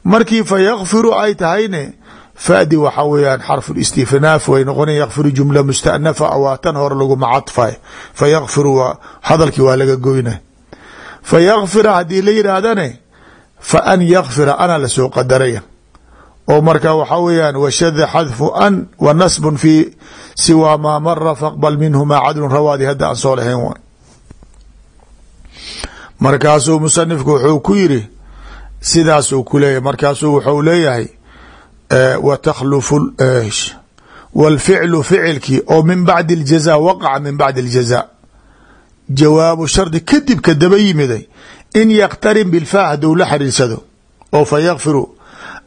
markii fayakfiru ay tahayne fadi waxa weeyaan xarfu istifnaaf way noqona yakfiru jumla mustanafa waa tan hore laguma cadfay fayakfiru waa hadalkii waa laga goyna fayakfira haddii la yidhaahdane fa an yakfira ana la soo qadaraya oo marka waxaa weeyaan washada xadfu an wa nasbun fi siwaa maa mara faqbal minhumaa cadlun rawaadi hadda aan soo lahayn waay markaasuu musanifku wuxuu ku yiri sidaasuu ku leeyahy markaasuu wuxuu leeyahay wa takhlufu wاlficlu ficilkii oo min bacdi اljaza waqaca min bacdi اljaza jawaabu shardi kadib ka daba yimiday in yaktarin bilfaa haduu la xariirsado oo fa yakfiru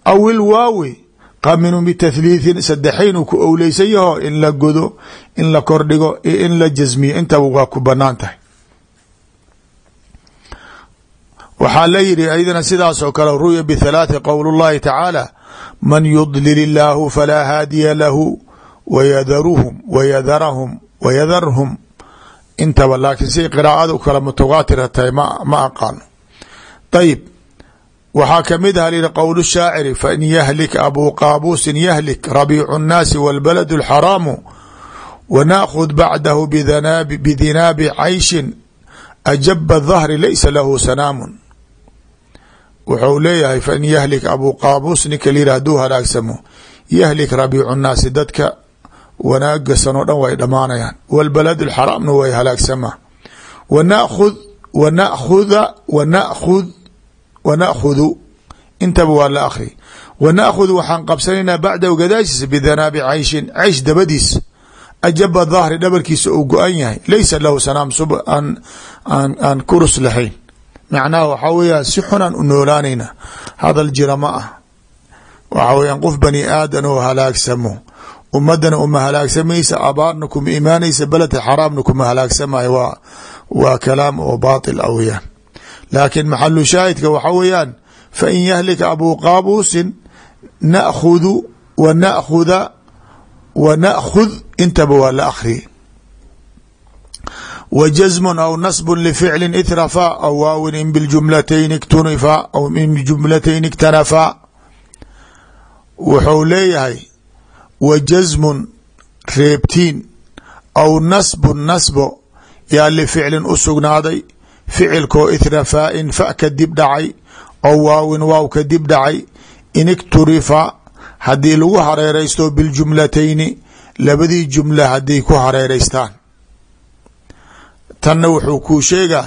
aw ilwaawi qaminu bitahliithin sadexayn ku owleysan yaho in la godo in la kordhigo iyo in la jasmiyo intaba waa ku bannaan tahay waxaa la yidhi aydana sidaas oo kale ruya bithalaathi qowl اllahi tacaala man yudlil illaahu falaa haadiya lahu wayadaruhum wayadarahum wayadarhum intaba laakiin siay qiraa'ada u ma ma aqaano waxaa kamid aha lihi qowl shaaciri fain yahlik abuu qaabuusin yahlik rabiicu الnaasi wاlbalad اlxaraamu wanaakhud bacdahu bidinaabi cayshin ajaba dahri laysa lahu sanaamun wuxuu leeyahay fain yahlik abuu qaabuus ninka layidhah haduu halaagsamo yahlik rabiicu nnaasi dadka wanaagasan oo dhan way dhammaanayaan wاlbalad اlxaraamna way halaagsamaa wanakhud wanakhuda wanakhud wanakhudu intaba waa la akri wanaakhud waxaan qabsanaynaa bacdahu gadaashiisa bidanaabi cayshin caysh dabadiis ajaba dahri dhabarkiisa uu go-an yahay laysa lahu sanaam sub aan kurus lahayn macnaha waxaa weeyaan si xunaan u noolaanayna hadal jira ma ah waxa weeyaan qof bani aadan oo halaagsamo ummadana uma halaagsamaysa abaarna kuma imaanaysa beledka xaraamna kuma halaagsamayo waa kalaam oo baatil a weyaan laakiin maxalu shaahidka waxa weeyaan fain yahlika abuu qaabuusin na'khudu wa na'khuda wa na'khud intaba waa la akhriye. W jزm aw nasb lficli itrafa aw waawin in bijumlatayn ktunifa aw in bijumlatayn اktanafa wuxuu leeyahay wa jasmun reebtiin aw nasbu nasbo lificlin ficilkoo itrafaain fa ka dib dhacay aw waawin waaw ka dib dhacay in ikturifa haddii lagu hareeraysto biljumlatayni labadii jumla hadday ku hareeraystaan. Tanna wuxuu kuu sheegaa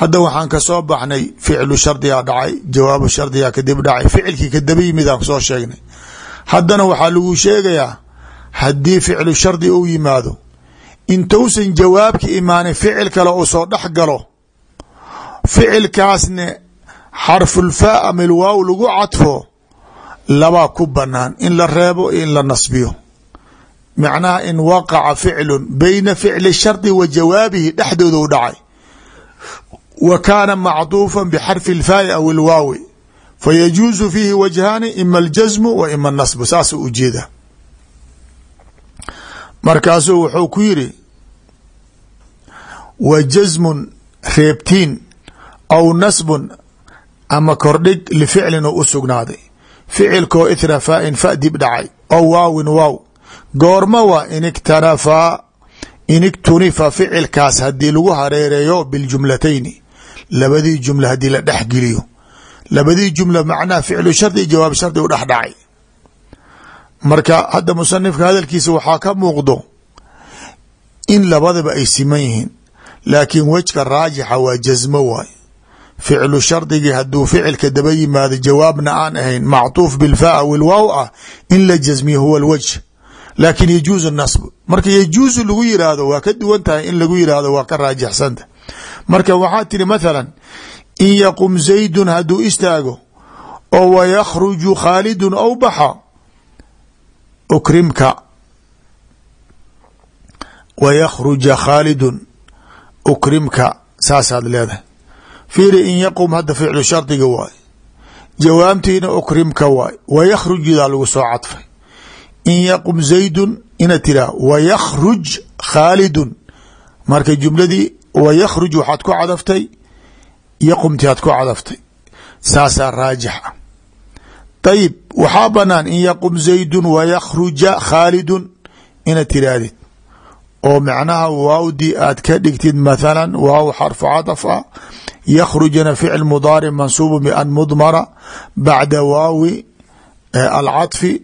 hadda waxaan ka soo baxnay ficlu shardigaa dhacay jawaabu shardigaa kadib dhacay ficilkii kadaba yimid aan soo sheegnay. Haddana waxaa lagu sheegayaa haddii ficlu shardi uu yimaado intousan jawaabka imaanin ficil kale uu soo dhex galo ficilkaasne xarfulfaa ama ilwaaw lagu cadfo labaa ku banaan in la reebo in la nasbiyo. Macnaha in waqaca ficlu bayna ficli shardi wa jawaabihi dhexdooda u dhacay. Wa kaana macduufa bxarfi اlfaai aw ilwaawi fayajuuzu fiihi wajhaani ima aljasmu wa ima nasbu saasuu ujeeda markaasuu wuxuu ku yiri wa jasmun reebtiin aw nasbun ama kordhig lificlin oo u sugnaaday. Ficilkoo ithra faain fa dib dhacay. Aw waawin waaw. Goorma waa in iktanafaa in iktunifa ficilkaas haddii lagu hareereeyo biljumlatayni labadii jumla haddii la dhexgeliyo labadii jumla macnaha ficlu shardi jawaab shardi u dhex dhacay. Marka hadda musanifka hadalkiisa waxaa ka muuqdo in labadaba ay siman yihiin laakiin wejka raajixa waa jasmo waay ficlu shardigii hadduu ficilka daba yimaado jawaabna aan ahayn macطuuf bilfaa wilwaaw ah in la jasmiyo huwa lwajh laakin yajuuzu nasb. Marka yajuuzu lagu yiraahdo waa ka duwan tahay in lagu yiraahdo waa ka raajixsanta marka waxaa tiri mathalan in yaqum zaydun hadduu istaago oo wayakhruju khaalidun aw baxa ukrimka. Wayakhruja khaalidun ukrimka. Saasaad leedahay fiiri in yaqum hadda ficlu shardiga waay. Jawaabtiina ukrimka waay. Wayakhrujudaa lagu soo cadfay. In yaqum zaydun ina tiraa wayakhruj khaalidun marka jumladii wayakhruj waxaad ku cadaftay yaqumti aad ku cadaftay. Saasaa raajix ah. Ayib waxaa banaan in yaqum zaydun wayakhruja khaalidun ina tirahdid oo macnaha waawdii aad ka dhigtid mathala waaw xarfu yakhrujna ficl mudaaric mansuubu ban mudmara bacda waawi alcadfi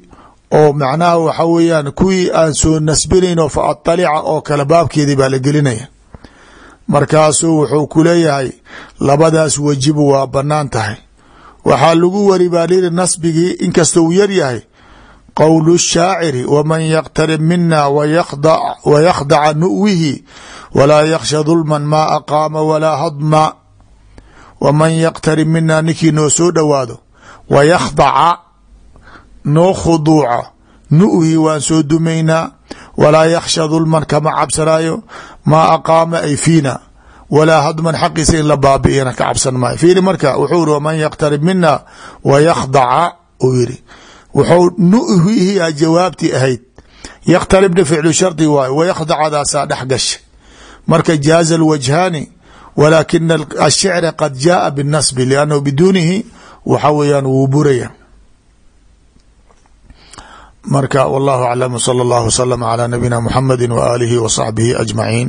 oo macnaha waxa weeyaan kuwii aan soo nasbinayn fa aطalica oo kale baabkeedii baa la gelinaya markaasuu wuxuu ku leeyahay labadaas wejibu waa banaan tahay waxaa lagu wari baa liri nasbigii inkasta uu yar yahay qowl الshaaciri wman yqtarib mina waykdaca nu'wihi walaa yakhsha dulma ma aqaama walaa hadma waman yaqtarib mina ninkii noo soo dhowaado. Wayakhdaca noo khuduuca nu'hi waan soo dumaynaa. Walaa yakhsha dulman kama cabsanaayo. Maa aqaama ay fiina. Walaa hadman xaqiisa in la baabi'iyana ka cabsan maayo. Fiiri marka wuxuu iri waman yaqtarib mina wayakhdaca uu yiri wuxuu nuhiha jawaabtii ahayd. Yakhtaribna ficlu shardi waayo. Wayakhdacadaasaa dhex gashay. Marka jaaza alwajhaani walaakina ashicra qad jaaa binasbi liannahu biduunihi waxa weeyaan wuu buraya. Marka wallahu aclam sala allahu wasalam calaa nabiyina muxamedi waaalihi wa saxbihi ajmaciin